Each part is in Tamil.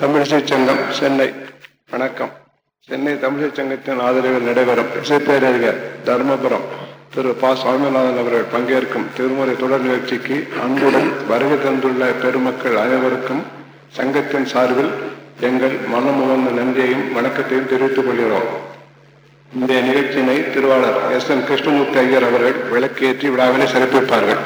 தமிழிசை சங்கம் சென்னை. வணக்கம். சென்னை தமிழிசை சங்கத்தின் ஆதரவில் நடைபெறும் இசைப்பேரறிஞர் தர்மபுரம். திரு. ப. சுவாமிநாதன் அவர்கள் பங்கேற்கும் திருமுறை தொடர் நிகழ்ச்சிக்கு அன்புடன் வருகை தந்துள்ள பெருமக்கள் அனைவருக்கும் சங்கத்தின் சார்பில் எங்கள் மனமுகந்த நன்றியையும் வணக்கத்தையும் தெரிவித்துக் கொள்கிறோம். இந்த நிகழ்ச்சியினை திருவாளர் எஸ். என் கிருஷ்ணமூர்த்தி ஐயர் அவர்கள் விளக்கேற்றி விழாவினை சிறப்பிப்பார்கள்.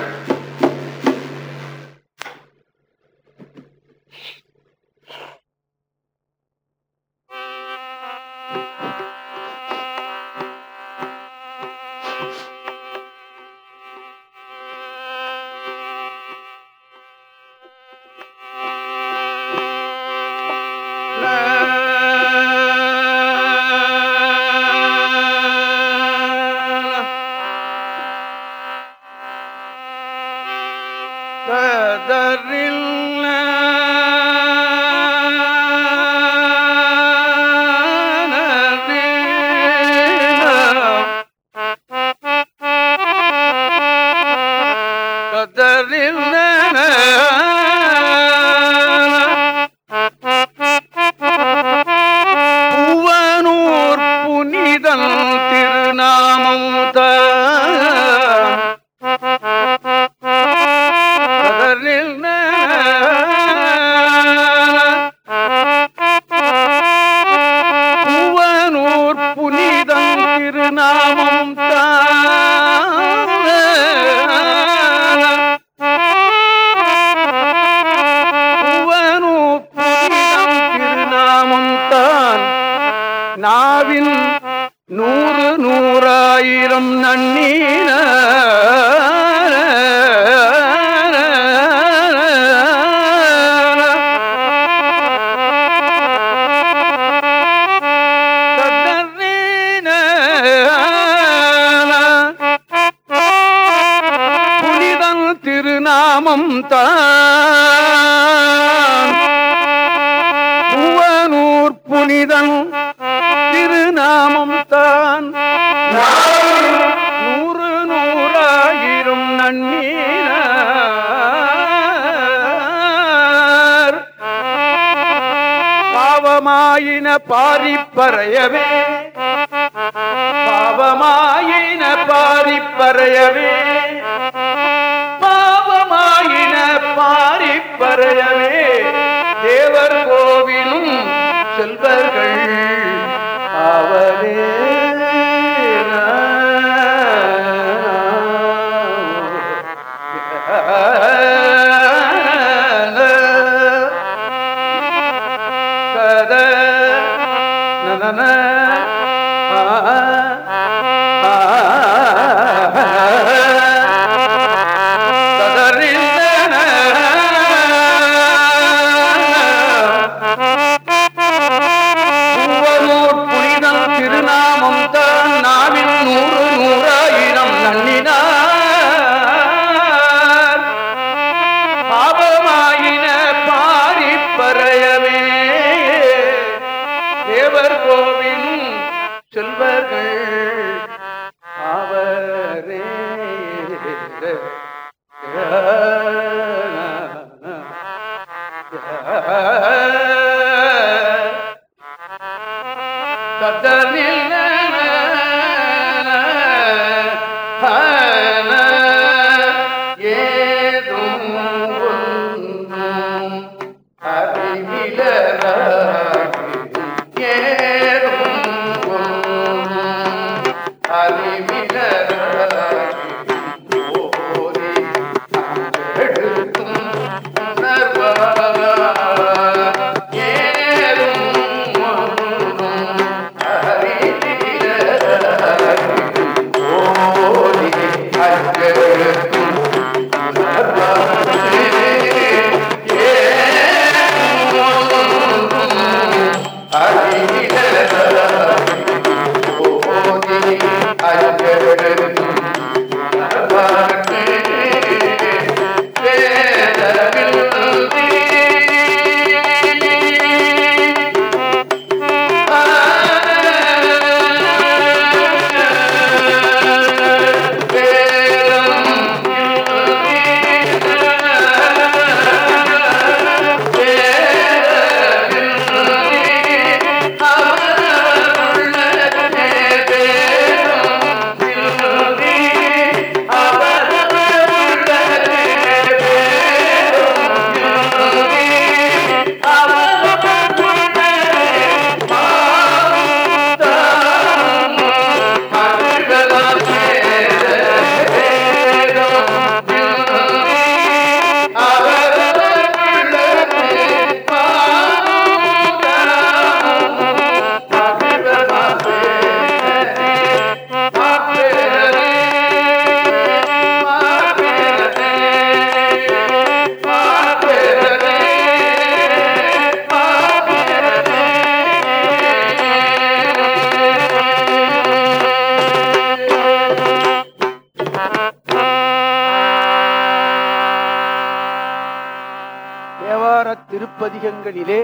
திருப்பதிகங்களிலே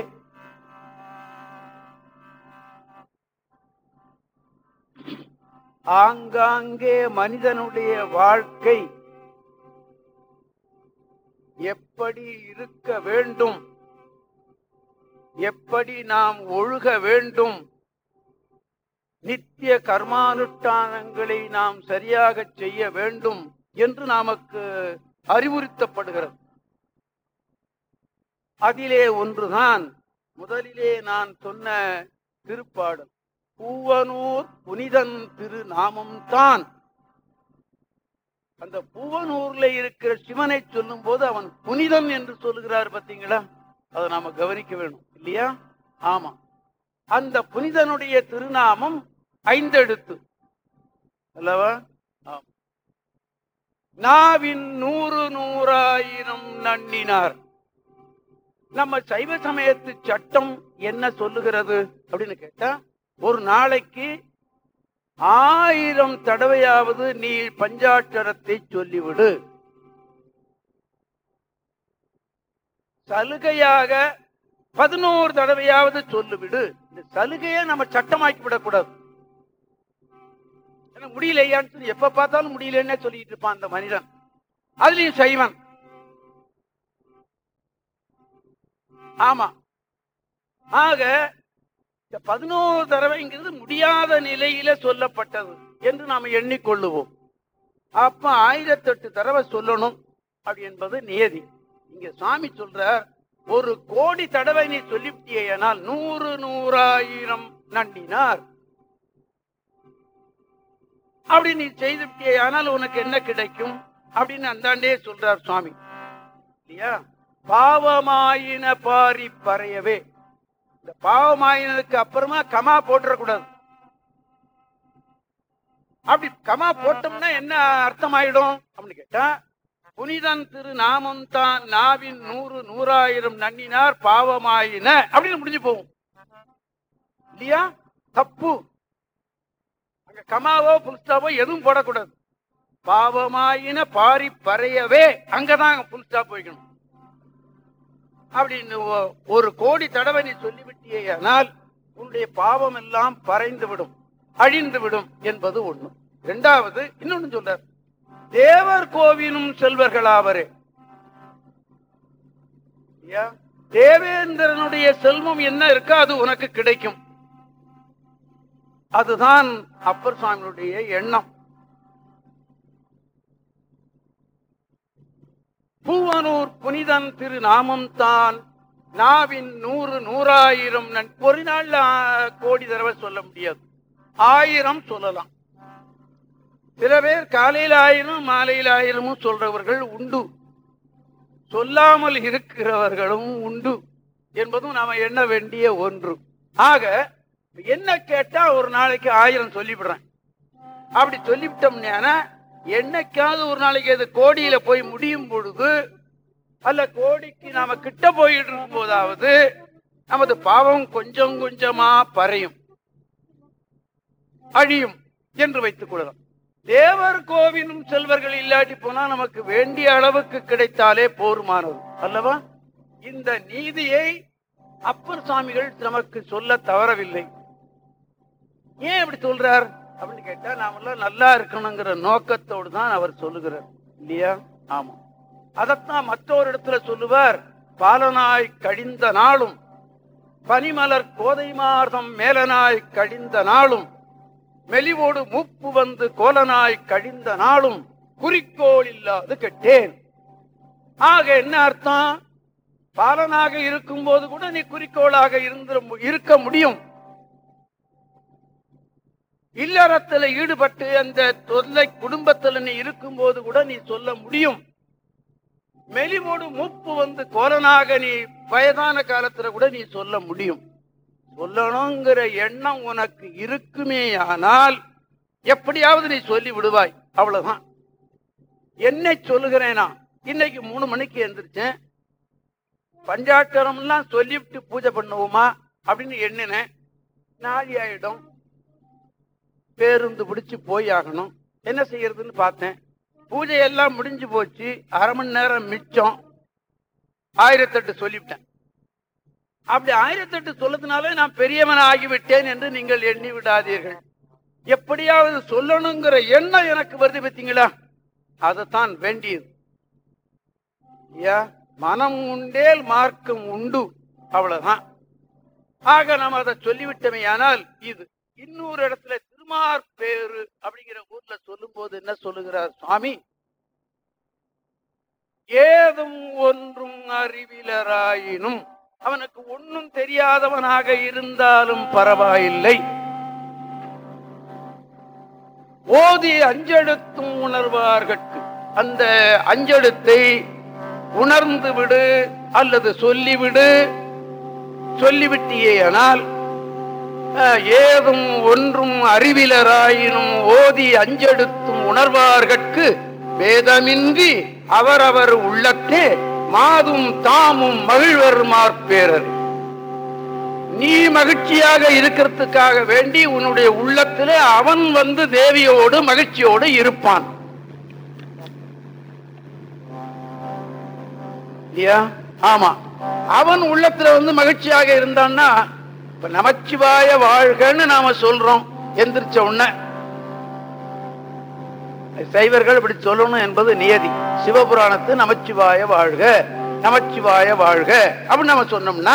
ஆங்காங்கே மனிதனுடைய வாழ்க்கை எப்படி இருக்க வேண்டும்? எப்படி நாம் ஒழுக வேண்டும்? நித்திய கர்மானுஷ்டானங்களை நாம் சரியாக செய்ய வேண்டும் என்று நமக்கு அறிவுறுத்தப்படுகிறது. அதிலே ஒன்றுதான். முதலிலே நான் சொன்ன திருப்பாடல் பூவனூர் புனிதன் திருநாமம் தான். அந்த பூவனூர்ல இருக்கிற சிவனை சொல்லும் போது அவன் புனிதன் என்று சொல்லுகிறார் பாத்தீங்களா அதை நாம கவனிக்க வேணும் இல்லையா? ஆமா. அந்த புனிதனுடைய திருநாமம் ஐந்தெழுத்து. அல்லவா? நாவின் நூறு நூறாயிரம் நன்னினார். நம்ம சைவ சமயத்து சட்டம் என்ன சொல்லுகிறது அப்படின்னு கேட்டா ஒரு நாளைக்கு ஆயிரம் தடவையாவது நீ பஞ்சாட்சரத்தை சொல்லிவிடு. சலுகையாக பதினோரு தடவையாவது சொல்லிவிடு. இந்த சலுகையை நம்ம சட்டமாக்கி விடக்கூடாது. ஏன்னா முடியலையான்னு சொல்லி எப்ப பார்த்தாலும் முடியலன்னே சொல்லிட்டு இருப்பான் அந்த மனிதன். அதுலயும் சைவன். ஆமா. ஆக இந்த பதினோரு தடவைங்கிறது முடியாத நிலையில சொல்லப்பட்டது என்று நாம் எண்ணிக்கொள்ளுவோம். அப்ப ஆயிரத்தெட்டு தடவை சொல்லணும் அப்படி என்பது நியதி. இங்க சுவாமி சொல்றார் ஒரு கோடி தடவை நீ சொல்லிவிட்டியனால் நூறு நூறாயிரம் நண்டினார் அப்படி நீ செய்துவிட்டியானால் உனக்கு என்ன கிடைக்கும்? அப்படின்னு அந்தாண்டே சொல்றார் சுவாமி. இல்லையா? பாவமாயின பாரி பறையவே. இந்த பாவமாயினதுக்கு அப்புறமா கமா போட்டுறக்கூடாது. அப்படி கமா போட்டோம்னா என்ன அர்த்தம் ஆயிடும் அப்படின்னு கேட்டா புனிதன் திரு நாமம் தான் நாவின் நூறு நூறாயிரம் நன்னினார் பாவமாயின அப்படின்னு முடிஞ்சு போகும். இல்லையா? தப்பு. அங்க கமாவோ புல்ஸ்டாவோ எதுவும் போடக்கூடாது. பாவமாயின பாரி பறையவே அங்கதான் புல் ஸ்டாப் வைக்கணும் அப்படின்னு ஒரு கோடி தடவை நீ சொல்லிவிட்டியானால் உன்னுடைய பாவம் எல்லாம் பறைந்து விடும் அழிந்து விடும் என்பது ஒண்ணு. இரண்டாவது இன்னொன்னு சொல்றார் தேவர் கோவிலும் செல்வர்களாவரே. தேவேந்திரனுடைய செல்வம் என்ன இருக்கோ அது உனக்கு கிடைக்கும். அதுதான் அப்பர் சுவாமியுடைய எண்ணம். பூவனூர் புனிதன் திரு தான். நாவின் நூறு நூறாயிரம் நன் ஒரு நாள் கோடி தடவை சொல்ல முடியாது. ஆயிரம் சொல்லலாம். சில பேர் காலையில் ஆயிரம் மாலையில் ஆயிரமும் சொல்றவர்கள் உண்டு. சொல்லாமல் இருக்கிறவர்களும் உண்டு என்பதும் நாம எண்ண வேண்டிய ஒன்று. ஆக என்ன கேட்டா ஒரு நாளைக்கு ஆயிரம் சொல்லிவிடுறேன். அப்படி சொல்லிவிட்டோம்னா என்னைக்காவது ஒரு நாளைக்கு அது கோடியில போய் முடியும் பொழுது அல்ல கோடிக்கு நாம கிட்ட போயிட்டு இருக்கும் போதாவது நமது பாவம் கொஞ்சம் கொஞ்சமா பறையும். அழியும் என்று வைத்துக் கொள்ளலாம். தேவர் கோவிலும் செல்வர்கள் இல்லாட்டி போனா நமக்கு வேண்டிய அளவுக்கு கிடைத்தாலே போருமானது அல்லவா? இந்த நீதியை அப்பர் சுவாமிகள் நமக்கு சொல்ல தவறவில்லை. ஏன் இப்படி சொல்றார்? அப்படின்னு கேட்டா நாமெல்லாம் நல்லா இருக்கணுங்கிற நோக்கத்தோடு தான் அவர் சொல்லுகிறார். இல்லையா? ஆமா. அதத்தான் மற்றொரு இடத்துல சொல்லுவார் பாலனாய் கழிந்த நாளும் பனிமலர் கோதை மார்தம் மேலனாய் கழிந்த நாளும் மெலிவோடு மூப்பு வந்து கோலனாய் கழிந்த நாளும் குறிக்கோள் இல்லாது கெட்டேன். ஆக என்ன அர்த்தம்? பாலனாக இருக்கும் போது கூட நீ குறிக்கோளாக இருந்த இருக்க முடியும். இல்லறத்துல ஈடுபட்டு அந்த தொல்லை குடும்பத்துல நீ இருக்கும் போது கூட நீ சொல்ல முடியும். மெலிவோடு மூப்பு வந்து கோலனாக நீ வயதான காலத்துல கூட நீ சொல்ல முடியும். சொல்லணுங்கிற எண்ணம் உனக்கு இருக்குமே ஆனால் எப்படியாவது நீ சொல்லி விடுவாய். அவ்வளவுதான். என்னை சொல்லுகிறேனா இன்னைக்கு மூணு மணிக்கு எந்திரிச்சேன். பஞ்சாட்டரம்லாம் சொல்லிவிட்டு பூஜை பண்ணுவோமா அப்படின்னு எண்ணினேன். நாளி ஆயிடும். பேருந்து பிடிச்சி போய் ஆகணும். என்ன செய்யறதுன்னு பார்த்தேன். பூஜை எல்லாம் முடிஞ்சு போச்சு. அரை மணி நேரம் மிச்சம். ஆயிரத்தெட்டு சொல்லிவிட்டேன். அப்படி ஆயிரத்தெட்டு சொல்லதுனாலே நான் பெரியவன் ஆகிவிட்டேன் என்று நீங்கள் எண்ணி விடாதீர்கள். எப்படியாவது சொல்லணுங்கிற எண்ணம் எனக்கு வருது பார்த்தீங்களா? அதுதான் வேண்டியது. ஐயா மனம் உண்டேல் மார்க்கம் உண்டு. அவ்வளவுதான். ஆக நாம் அதை சொல்லிவிட்டமையானால் ஆனால் இது இன்னொரு இடத்துல திருமார்பேரு அப்படிங்கிற ஊர்ல சொல்லும் போது என்ன சொல்லுகிறார் சுவாமி? ஏதும் ஒன்றும் அறிவிலராயினும் அவனுக்கு ஒன்றும் தெரியாதவனாக இருந்தாலும் பரவாயில்லை. ஓதி அஞ்செழுத்தும் உணர்வார்கட்கு. அந்த அஞ்செழுத்தை உணர்ந்து விடு அல்லது சொல்லிவிடு. சொல்லிவிட்டியேயானால் ஆனால் ஏதும் ஒன்றும் அறிவிலராயினும் ஓதி அஞ்செடுத்தும் உணர்வார்கட்கு வேதமின்றி அவரவர் உள்ளத்தே மாதும் தாமும் மகிழ்வர் மார்பேரர். நீ மகிழ்ச்சியாக இருக்கிறதுக்காக வேண்டி உன்னுடைய உள்ளத்திலே அவன் வந்து தேவியோடு மகிழ்ச்சியோடு இருப்பான். ஆமா. அவன் உள்ளத்துல வந்து மகிழ்ச்சியாக இருந்தான்னா இப்ப நமச்சிவாய வாழ்கன்னு நாம சொல்றோம். எந்திரிச்ச உடனே. சைவர்கள் இப்படி சொல்லணும் என்பது நியதி. சிவபுராணத்து நமச்சிவாய வாழ்க நமச்சிவாய வாழ்க அப்படின்னு நம்ம சொன்னோம்னா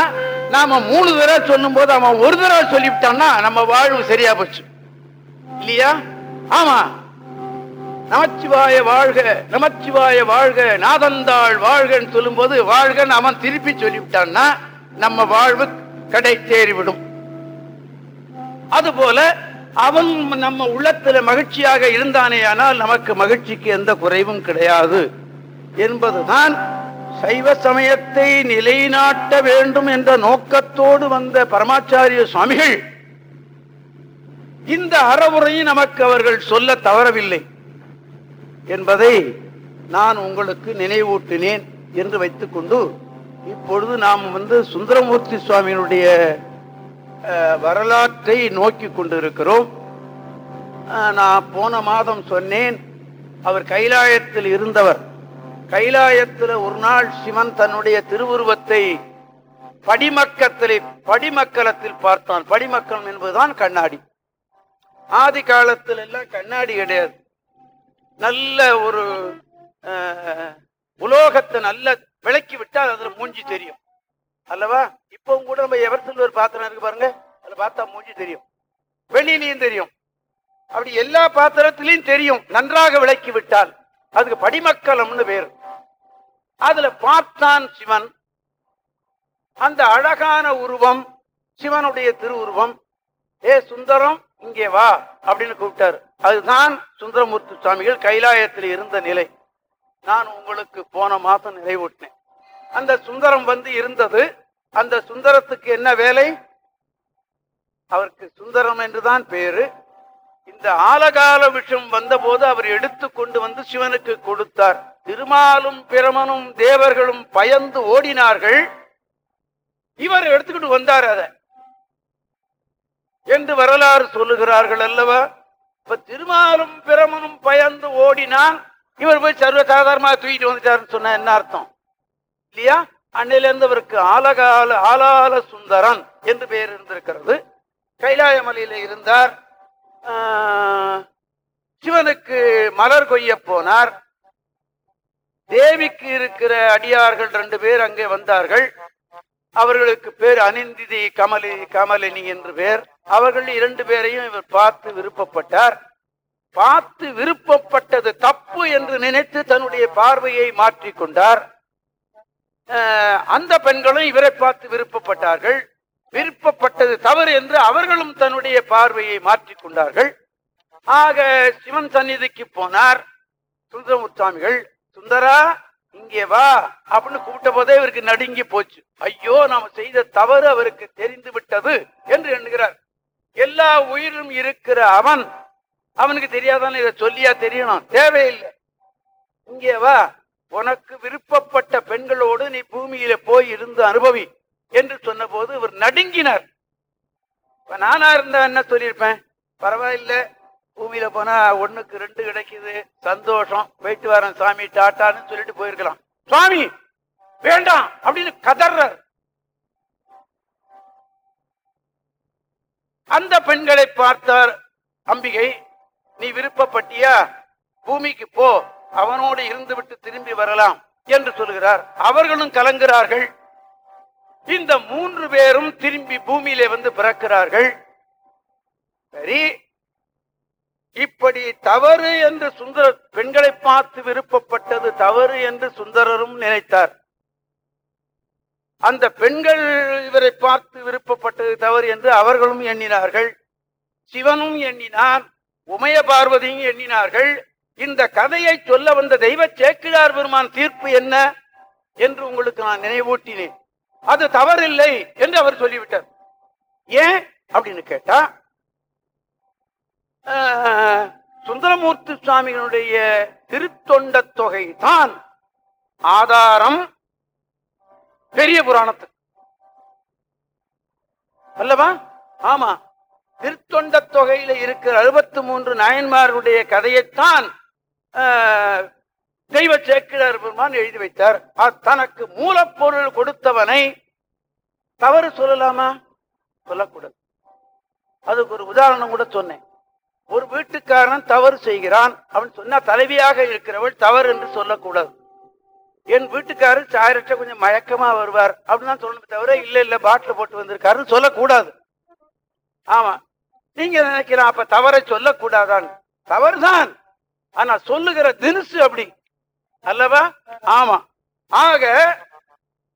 நாம மூணு தடவை சொல்லும் போது அவன் ஒரு தடவை சொல்லிவிட்டான்னா நம்ம வாழ்வு சரியா போச்சு. இல்லையா? ஆமா. நமச்சிவாய வாழ்க நமச்சிவாய வாழ்க நாதந்தாள் வாழ்கன்னு சொல்லும்போது வாழ்கன்னு அவன் திருப்பி சொல்லிவிட்டான்னா நம்ம வாழ்வு கடை சேறிவிடும் அதுபோல அவன் நம்ம உள்ளத்துல மகிழ்ச்சியாக இருந்தானே ஆனால் நமக்கு மகிழ்ச்சிக்கு எந்த குறைவும் கிடையாது. என்பதுதான் சைவ சமயத்தை நிலைநாட்ட வேண்டும் என்ற நோக்கத்தோடு வந்த பரமாச்சாரிய சுவாமிகள் இந்த அறவுரையை நமக்கு அவர்கள் சொல்ல தவறவில்லை என்பதை நான் உங்களுக்கு நினைவூட்டினேன் என்று வைத்துக்கொண்டு இப்பொழுது நாம் வந்து சுந்தரமூர்த்தி சுவாமியினுடைய வரலாற்றை நோக்கி கொண்டிருக்கிறோம். நான் போன மாதம் சொன்னேன் அவர் கைலாயத்தில் இருந்தவர். கைலாயத்தில் ஒரு நாள் சிவன் தன்னுடைய திருவுருவத்தை படிமக்கத்திலே படிமக்கலத்தில் பார்த்தான். படிமக்கலம் என்பதுதான் கண்ணாடி. ஆதி காலத்தில் எல்லாம் கண்ணாடி கிடையாது. நல்ல ஒரு உலோகத்தை நல்ல விளக்கி விட்டால் அதுல மூஞ்சி தெரியும். அல்லவா? இப்பவும் கூட நம்ம எவர்த்தில் ஒரு பாத்திரம் இருக்கு பாருங்க. அதுல பார்த்தா மூஞ்சி தெரியும். வெளியிலையும் தெரியும். அப்படி எல்லா பாத்திரத்திலையும் தெரியும். நன்றாக விளக்கி விட்டால். அதுக்கு படிமக்கலம்னு பேரு. அதுல பார்த்தான் சிவன். அந்த அழகான உருவம் சிவனுடைய திருவுருவம். ஏ சுந்தரம் இங்கே வா அப்படின்னு கூப்பிட்டாரு. அதுதான் சுந்தரமூர்த்தி சுவாமிகள் கைலாயத்தில் இருந்த நிலை. நான் உங்களுக்கு போன மாதம் நிறைவுட்டேன் அந்த சுந்தரம் வந்து இருந்தது. அந்த சுந்தரத்துக்கு என்ன வேலை? அவருக்கு சுந்தரம் என்றுதான் பேரு. இந்த ஆலகால விஷம் வந்தபோது அவர் எடுத்து கொண்டு வந்து சிவனுக்கு கொடுத்தார். திருமாலும் பிரமனும் தேவர்களும் பயந்து ஓடினார்கள். இவர் எடுத்துக்கிட்டு வந்தார் அதை. என்று வரலாறு சொல்லுகிறார்கள் அல்லவா? இப்ப திருமாலும் பிரமனும் பயந்து ஓடினான் இவர் போய் சர்வசாதாரணமா தூக்கிட்டு வந்துட்டாருன்னு சொன்ன என்ன அர்த்தம்? இல்லையா? அன்னையில இருந்து அவருக்கு ஆலகால ஆலால சுந்தரன் என்று பெயர் இருந்திருக்கிறது. கைலாயமலையில் இருந்தார். சிவனுக்கு மலர் கொய்ய போனார். தேவிக்கு இருக்கிற அடியார்கள் ரெண்டு பேர் அங்கே வந்தார்கள். அவர்களுக்கு பேர் அனிந்திதி கமலி கமலினி என்று பேர். அவர்கள் இரண்டு பேரையும் இவர் பார்த்து விருப்பப்பட்டார். பார்த்து விருப்பப்பட்டது தப்பு என்று நினைத்து தன்னுடைய பார்வையை மாற்றிக்கொண்டார் அந்த பெண்களும் இவரை பார்த்து விருப்பப்பட்டார்கள். விருப்பப்பட்டது தவறு என்று அவர்களும் தன்னுடைய பார்வையை மாற்றிக் கொண்டார்கள். ஆக சிவன் சந்நிதிக்கு போனார். சுந்தரமுத்தாமிகள் சுந்தரா இங்கே வா அப்படின்னு கூப்பிட்ட போதே இவருக்கு நடுங்கி போச்சு. ஐயோ நாம செய்த தவறு அவருக்கு தெரிந்து விட்டது என்று எண்ணுகிறார். எல்லா உயிரும் இருக்கிற அவன் அவனுக்கு தெரியாதானே? இதை சொல்லியா தெரியணும். தேவையில்லை. இங்கே வா. உனக்கு விருப்பப்பட்ட பெண்களோடு நீ பூமியில போய் இருந்து அனுபவி என்று சொன்னபோது இவர் நடுங்கினார். இப்ப நானா இருந்தா என்ன சொல்லியிருப்பேன்? பரவாயில்ல. பூமியில போனா ஒண்ணுக்கு ரெண்டு கிடைக்குது. சந்தோஷம். போயிட்டு வரேன் சாமி டாட்டான்னு சொல்லிட்டு போயிருக்கலாம். சுவாமி வேண்டாம் அப்படின்னு கதர்றார் அந்த பெண்களை பார்த்தார் அம்பிகை. நீ விருப்பப்பட்டியா? பூமிக்கு போ அவனோடு இருந்துவிட்டு திரும்பி வரலாம் என்று சொல்கிறார். அவர்களும் கலங்குறார்கள் இந்த மூன்று பேரும் திரும்பி பூமியிலே வந்து பிறக்கிறார்கள். சரி இப்படி தவறு என்று சுந்தர பெண்களை பார்த்து விருப்பப்பட்டது தவறு என்று சுந்தரரும் நினைத்தார். அந்த பெண்கள் இவரை பார்த்து விருப்பப்பட்டது தவறு என்று அவர்களும் எண்ணினார்கள். சிவனும் எண்ணினார் உமைய பார்வதியும் எண்ணினார்கள். இந்த கதையை சொல்ல வந்த தெய்வ சேக்கிழார் பெருமான் தீர்ப்பு என்ன என்று உங்களுக்கு நான் நினைவூட்டினேன். அது தவறில்லை என்று அவர் சொல்லிவிட்டார். ஏன் அப்படின்னு கேட்டா சுந்தரமூர்த்தி சுவாமிகளுடைய திருத்தொண்ட தொகை தான் ஆதாரம் பெரிய புராணத்துக்கு. அல்லவா? ஆமா. திருத்தொண்ட தொகையில இருக்கிற அறுபத்தி மூன்று நாயன்மார்களுடைய கதையைத்தான் தெய்வ சேக்கிழர் பெருமான் எழுதி வைத்தார். தனக்கு மூலப்பொருள் கொடுத்தவனை தவறு சொல்லலாமா? சொல்லக்கூடாது. அதுக்கு ஒரு உதாரணம் கூட சொன்னேன். ஒரு வீட்டுக்காரன் தவறு செய்கிறான். அவன் சொன்னா தலைவியாக இருக்கிறவள் தவறு என்று சொல்லக்கூடாது. என் வீட்டுக்காரர் சாயரற்ற கொஞ்சம் மயக்கமா வருவார். அப்படின்னு தான் சொல்லணும் தவிர இல்ல இல்ல பாட்டில் போட்டு வந்திருக்காருன்னு சொல்லக்கூடாது. ஆமா. நீங்க நினைக்கலாம் அப்ப தவறை சொல்லக்கூடாதான். தவறுதான். ஆனா சொல்லுகிற தினுசு அப்படி. அல்லவா? ஆமா. ஆக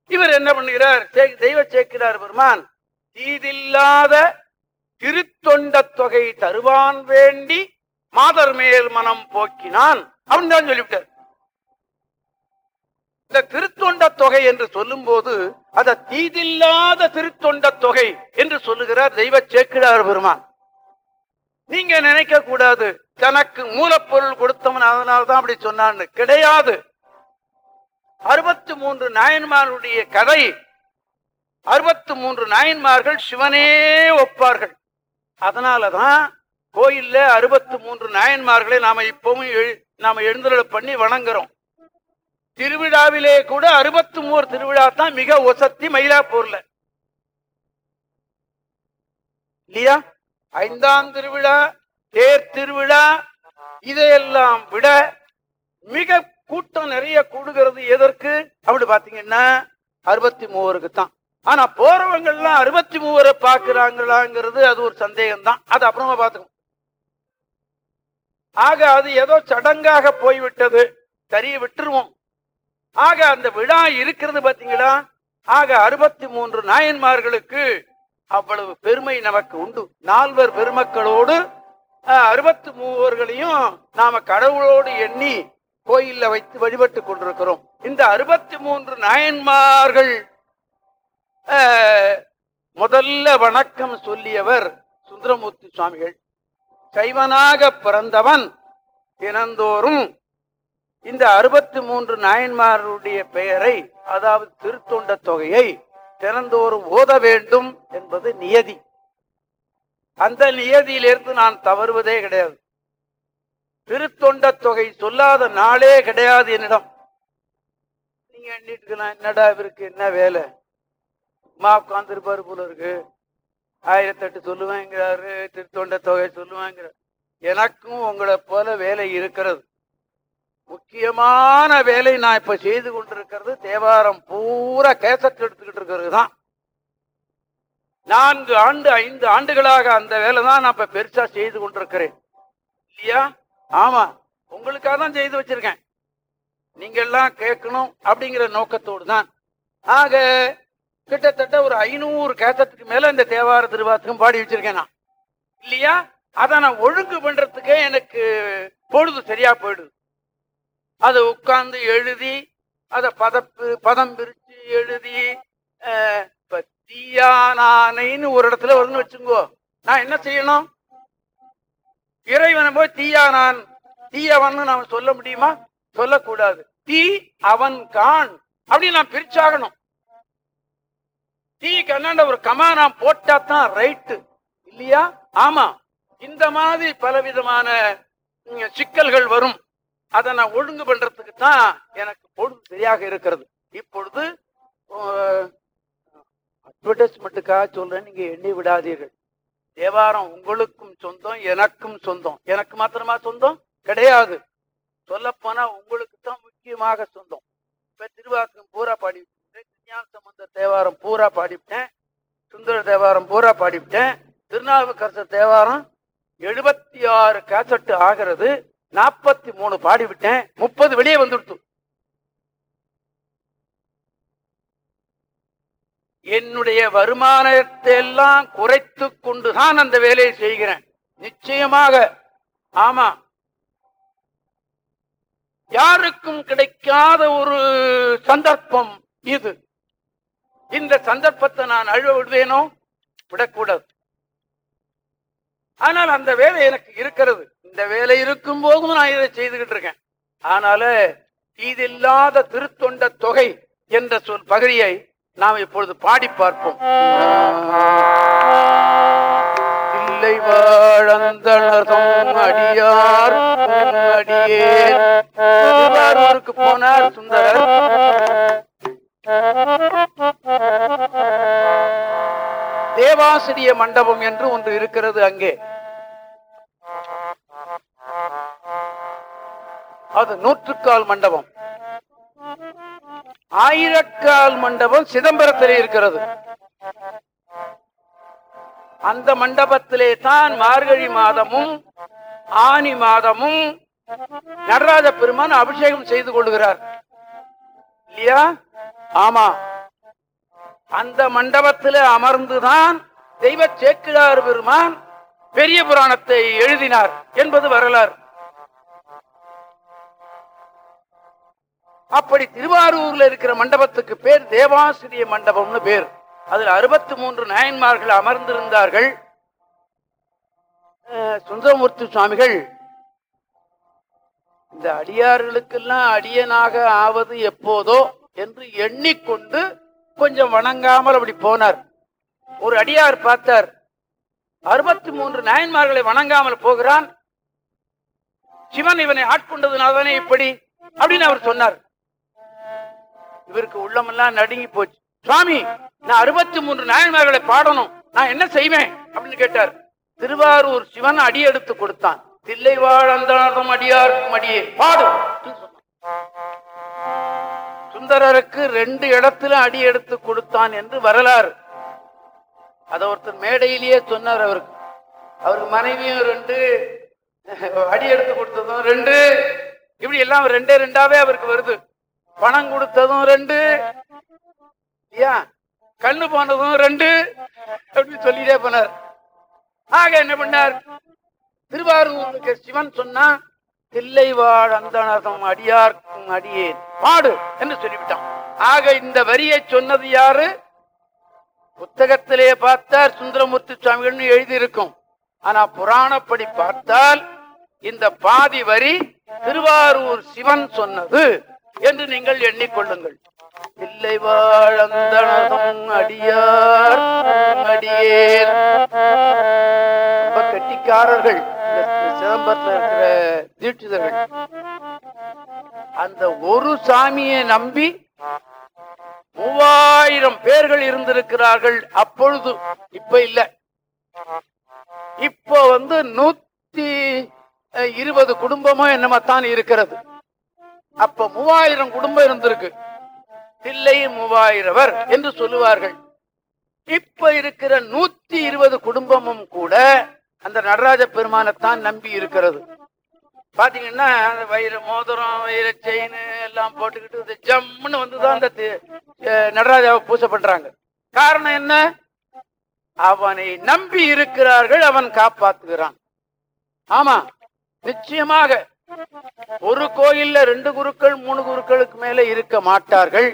இவர் என்ன பண்ணுகிறார்? தெய்வ சேர்க்கிறார் பெருமான். தீதில்லாத திருத்தொண்ட தொகை தருவான் வேண்டி மாதர் மேல் மனம் போக்கினான். அப்படின்னு தான் சொல்லிவிட்டார். இந்த திருத்தொண்ட தொகை என்று சொல்லும் போது அத தீதில்லாத திருத்தொண்ட தொகை என்று சொல்லுகிறார் தெய்வ சேக்கிழார் பெருமான். நீங்க நினைக்க கூடாது. தனக்கு மூலப்பொருள் கொடுத்தவன் அதனால்தான் அப்படி சொன்னான்னு கிடையாது. அறுபத்தி மூன்று நாயன்மார்களுடைய கதை அறுபத்தி மூன்று நாயன்மார்கள் சிவனே ஒப்பார்கள். அதனாலதான் கோயில்ல அறுபத்தி மூன்று நாயன்மார்களை நாம இப்பவும் எழு- நாம எழுந்தருளை பண்ணி வணங்குறோம். திருவிழாவிலே கூட அறுபத்தி மூணு திருவிழா தான் மிக ஒசத்தி மயிலாப்பூர்ல. இல்லையா? ஐந்தாம் திருவிழா தேர் திருவிழா இதையெல்லாம் விட மிக கூட்டம் நிறைய கூடுகிறது எதற்கு? அப்படி பாத்தீங்கன்னா அறுபத்தி மூவருக்கு தான் ஆனா போறவங்க எல்லாம் அறுபத்தி மூவரை பாக்குறாங்களாங்கிறது அது ஒரு சந்தேகம் தான் அது அப்புறமா பாத்துக்கணும் ஆக அது ஏதோ சடங்காக போய்விட்டது. சரிய விட்டுருவோம். ஆக அந்த விழா இருக்கிறது பாத்தீங்களா ஆக அறுபத்தி மூன்று நாயன்மார்களுக்கு அவ்வளவு பெருமை நமக்கு உண்டு. நால்வர் பெருமக்களோடு அறுபத்தி மூவர்களையும் நாம கடவுளோடு எண்ணி கோயில்ல வைத்து வழிபட்டு கொண்டிருக்கிறோம். இந்த அறுபத்தி மூன்று நாயன்மார்கள் முதல்ல வணக்கம் சொல்லியவர் சுந்தரமூர்த்தி சுவாமிகள். சைவனாக பிறந்தவன் தினந்தோறும் இந்த அறுபத்தி மூன்று நாயன்மாருடைய பெயரை அதாவது திருத்தொண்ட தொகையை திறந்தோறும் ஓத வேண்டும் என்பது நியதி. அந்த நியதியிலிருந்து நான் தவறுவதே கிடையாது. திருத்தொண்ட தொகை சொல்லாத நாளே கிடையாது என்னிடம். நீங்க எண்ணிட்டு இருக்கலாம், என்னடா இவருக்கு என்ன வேலை? மா உட்காந்துருப்பாரு போல இருக்கு. ஆயிரத்தெட்டு சொல்லுவேங்கிறாரு திருத்தொண்ட தொகை சொல்லுவேங்கிறார். எனக்கும் உங்களை போல வேலை இருக்கிறது. முக்கியமான வேலை நான் இப்ப செய்து கொண்டிருக்கிறது தேவாரம் பூரா கேசட் எடுத்துக்கிட்டு இருக்கிறது தான் நான்கு ஆண்டு ஐந்து ஆண்டுகளாக அந்த வேலை தான் நான் இப்ப பெருசா செய்து கொண்டிருக்கிறேன். இல்லையா? ஆமா. உங்களுக்காக தான் செய்து வச்சிருக்கேன். நீங்க எல்லாம் கேட்கணும் அப்படிங்கிற நோக்கத்தோடு தான். ஆக கிட்டத்தட்ட ஒரு ஐநூறு கேசத்துக்கு மேல இந்த தேவார திருவாசகம் பாடி வச்சிருக்கேன் நான். இல்லையா? அதை நான் ஒழுங்கு பண்றதுக்கே எனக்கு பொழுது சரியா போயிடுது. அதை உட்கார்ந்து எழுதி அதை பதப்பு பதம் பிரித்து எழுதி அஹ், தீயானானைன்னு ஒரு இடத்துல வரும்னு வச்சுங்கோ. நான் என்ன செய்யணும்? இறைவனை போய் தீயானான் தீயவன் நாம சொல்ல முடியுமா? சொல்லக்கூடாது. தீ அவன் கான். அப்படின்னு நான் பிரிச்சாகணும். தீ கண்ணாண்ட ஒரு கமா நான் போட்டா தான் ரைட்டு. இல்லையா? ஆமா. இந்த மாதிரி பலவிதமான சிக்கல்கள் வரும். அதை நான் ஒழுங்கு பண்றதுக்கு தான் எனக்கு பொழுது சரியாக இருக்கிறது. இப்பொழுது அட்வர்டைஸ்மெண்ட்டுக்காக சொல்றேன் நீங்க எண்ணி விடாதீர்கள். தேவாரம் உங்களுக்கும் சொந்தம் எனக்கும் சொந்தம். எனக்கு மாத்திரமா சொந்தம்? கிடையாது. சொல்லப்போனா உங்களுக்கு தான் முக்கியமாக சொந்தம். இப்ப திருவாக்கம் பூரா பாடிவிட்டேன். விஞ்ஞான சம்பந்த தேவாரம் பூரா பாடிவிட்டேன். சுந்தர தேவாரம் பூரா பாடிவிட்டேன். திருநாவுக்கரசர் தேவாரம் எழுபத்தி ஆறு கேசட்டு ஆகிறது. நாற்பத்தி மூணு பாடிவிட்டேன் முப்பது வெளியே வந்துடுத்து என்னுடைய வருமானத்தை எல்லாம் குறைத்து கொண்டுதான் அந்த வேலையை செய்கிறேன். நிச்சயமாக ஆமா. யாருக்கும் கிடைக்காத ஒரு சந்தர்ப்பம் இது. இந்த சந்தர்ப்பத்தை நான் அழுவ விடுவேனோ? விடக்கூடாது. ஆனால் அந்த வேலை எனக்கு இருக்கிறது. இந்த வேலை இருக்கும் போதும் நான் இதை செய்துகிட்டு இருக்கேன். ஆனால இதில்லாத திருத்தொண்ட தொகை என்ற சொல் பகுதியை நாம் இப்பொழுது பாடி பார்ப்போம். இல்லை வாழந்தனர்தம் அடியார் அடியே திருவாரூருக்கு போனார் சுந்தரர். தேவாசிரிய மண்டபம் என்று ஒன்று இருக்கிறது அங்கே. அது நூற்றுக்கால் மண்டபம். ஆயிரக்கால் மண்டபம் சிதம்பரத்திலே இருக்கிறது. அந்த மண்டபத்திலே தான் மார்கழி மாதமும் ஆனி மாதமும் நடராஜ பெருமான் அபிஷேகம் செய்து கொள்கிறார். இல்லையா? ஆமா. அந்த மண்டபத்தில் அமர்ந்துதான் தெய்வ சேக்கிழார் பெருமான் பெரிய புராணத்தை எழுதினார் என்பது வரலாறு. அப்படி திருவாரூர்ல இருக்கிற மண்டபத்துக்கு பேர் தேவாசிரிய மண்டபம்னு பேர். அதுல அறுபத்தி மூன்று நாயன்மார்கள் அமர்ந்திருந்தார்கள். சுந்தரமூர்த்தி சுவாமிகள் இந்த அடியார்களுக்கெல்லாம் அடியனாக ஆவது எப்போதோ என்று எண்ணிக்கொண்டு கொஞ்சம் வணங்காமல் அப்படி போனார். ஒரு அடியார் பார்த்தார். அறுபத்தி மூன்று நாயன்மார்களை வணங்காமல் போகிறான். சிவன் இவனை ஆட்கொண்டதுனால்தானே இப்படி? அப்படின்னு அவர் சொன்னார். இவருக்கு உள்ளமெல்லாம் நடுங்கி போச்சு. சுவாமி நான் அறுபத்தி மூன்று நாயன்மார்களை பாடணும். நான் என்ன செய்வேன்? அப்படின்னு கேட்டார். திருவாரூர் சிவன் அடி எடுத்து கொடுத்தான். தில்லை வாழ்ந்தனதும் அடியார்க்கும் அடியே பாடு. சுந்தரருக்கு ரெண்டு இடத்துல அடி எடுத்து கொடுத்தான் என்று வரலாறு. அத ஒருத்தர் மேடையிலேயே சொன்னார் அவருக்கு அவருக்கு மனைவியும் ரெண்டு அடி எடுத்து கொடுத்ததும் ரெண்டு. இப்படி எல்லாம் ரெண்டே ரெண்டாவே அவருக்கு வருது. பணம் கொடுத்ததும் ரெண்டு. இல்லையா கண்ணு போனதும் ரெண்டு. அப்படின்னு சொல்லிட்டே போனார். ஆக என்ன பண்ணார்? திருவாரூருக்கு சிவன் சொன்னா தில்லை வாழ் அந்தனதம் அடியார்க்கும் அடியேன். பாடு என்று சொல்லிவிட்டான். ஆக இந்த வரியை சொன்னது யாரு? புத்தகத்திலே பார்த்தார் சுந்தரமூர்த்தி சுவாமிகள்னு எழுதியிருக்கும். ஆனா புராணப்படி பார்த்தால் இந்த பாதி வரி திருவாரூர் சிவன் சொன்னது. என்று நீங்கள் எண்ணிக்கொள்ளுங்கள். இல்லை வாழந்தனதும் அடியார் அடியேன். கெட்டிக்காரர்கள். சிதம்பரத்தில் இருக்கிற தீட்சிதர்கள். அந்த ஒரு சாமியை நம்பி மூவாயிரம் பேர்கள் இருந்திருக்கிறார்கள். அப்பொழுது இப்ப இல்ல. இப்போ வந்து நூத்தி இருபது குடும்பமோ என்னமோ தான் இருக்கிறது. அப்ப மூவாயிரம் குடும்பம் இருந்திருக்கு. தில்லை மூவாயிரவர் என்று சொல்லுவார்கள். இப்ப இருக்கிற நூத்தி இருபது குடும்பமும் கூட அந்த நடராஜ பெருமானைத்தான் நம்பி இருக்கிறது. பாத்தீங்கன்னா அந்த வயிறு மோதிரம் வயிறு செயின் எல்லாம் போட்டுக்கிட்டு ஜம்முன்னு வந்துதான் அந்த நடராஜாவை பூஜை பண்றாங்க. காரணம் என்ன? அவனை நம்பி இருக்கிறார்கள் அவன் காப்பாத்துகிறான். ஆமா நிச்சயமாக ஒரு கோயில்ல ரெண்டு குருக்கள் மூணு குருக்களுக்கு மேல இருக்க மாட்டார்கள்.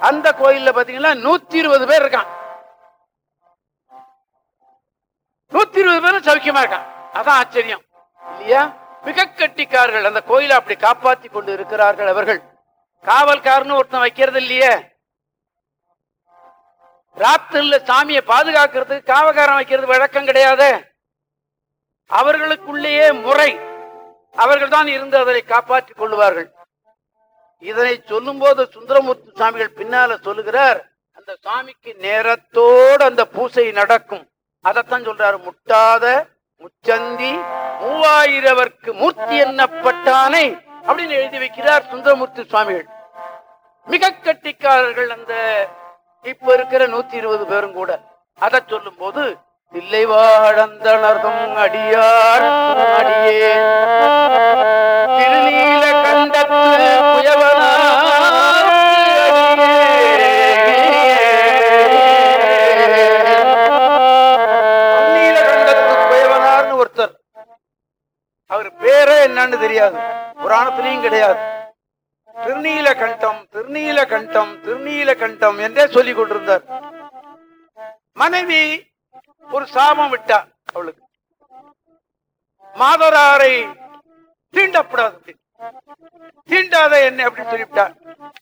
அந்த கோயில்ல பாத்தீங்கன்னா நூத்தி இருபது பேர் இருக்கான் நூத்தி இருபது பேரும் சௌக்கியமா இருக்கான் அதான் ஆச்சரியம். இல்லையா? மிக கட்டிக்கார்கள் அந்த கோயிலை அப்படி காப்பாத்தி கொண்டு இருக்கிறார்கள் அவர்கள். காவல்காரன்னு ஒருத்தன் வைக்கிறது இல்லையே. ராத்திரில சாமியை பாதுகாக்கிறதுக்கு காவல்காரன் வைக்கிறது வழக்கம் கிடையாது. அவர்களுக்குள்ளேயே முறை. அவர்கள் தான் இருந்து அதனை காப்பாற்றிக் கொள்வார்கள் இதனை சொல்லும்போது சுந்தரமூர்த்தி சுவாமிகள் பின்னால சொல்லுகிறார் அந்த சுவாமிக்கு நேரத்தோடு அந்த பூசை நடக்கும். அதத்தான் சொல்றாரு முட்டாத முச்சந்தி மூவாயிரவர்க்கு மூர்த்தி என்னப்பட்டானை? அப்படின்னு எழுதி வைக்கிறார் சுந்தரமூர்த்தி சுவாமிகள். மிக கட்டிக்காரர்கள் அந்த இப்ப இருக்கிற நூத்தி இருபது பேரும் கூட. அதை சொல்லும் போது தில்லை வாழந்தனர்தம் அடியார் அடியே திருநீல கண்டத்து நீலகண்டத்து குயவனார்னு ஒருத்தர். அவர் பேரே என்னன்னு தெரியாது. புராணத்திலையும் கிடையாது. திருநீல கண்டம் திருநீல கண்டம் திருநீல கண்டம் என்றே சொல்லிக் கொண்டிருந்தார். மனைவி ஒரு சாபம் விட்டா அவளுக்கு. மாதராரை தீண்டப்படாது. தீண்டாத என்ன அப்படின்னு சொல்லிவிட்டார்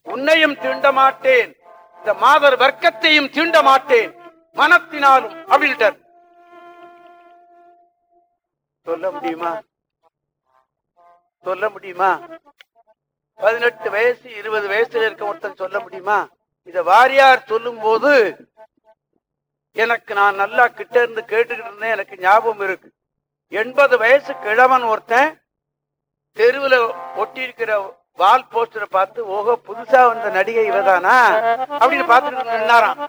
உன்னையும் தீண்ட மாட்டேன். இந்த மாதர் வர்க்கத்தையும் தீண்ட மாட்டேன். மனத்தினாலும் அப்படின்ட்டார். சொல்ல முடியுமா? சொல்ல முடியுமா? பதினெட்டு வயசு இருபது வயசுல இருக்க ஒருத்தன் சொல்ல முடியுமா? இத வாரியார் சொல்லும் போது எனக்கு நான் நல்லா கிட்ட இருந்து கேட்டுக்கிட்டு இருந்தேன். எனக்கு ஞாபகம் இருக்கு. எண்பது வயசு கிழவன் ஒருத்தன் தெருவுல ஒட்டியிருக்கிற வால் போஸ்டரை பார்த்து ஓஹோ புதுசா வந்த நடிகை இவதானா? அப்படின்னு பார்த்துட்டு நின்னாராம்.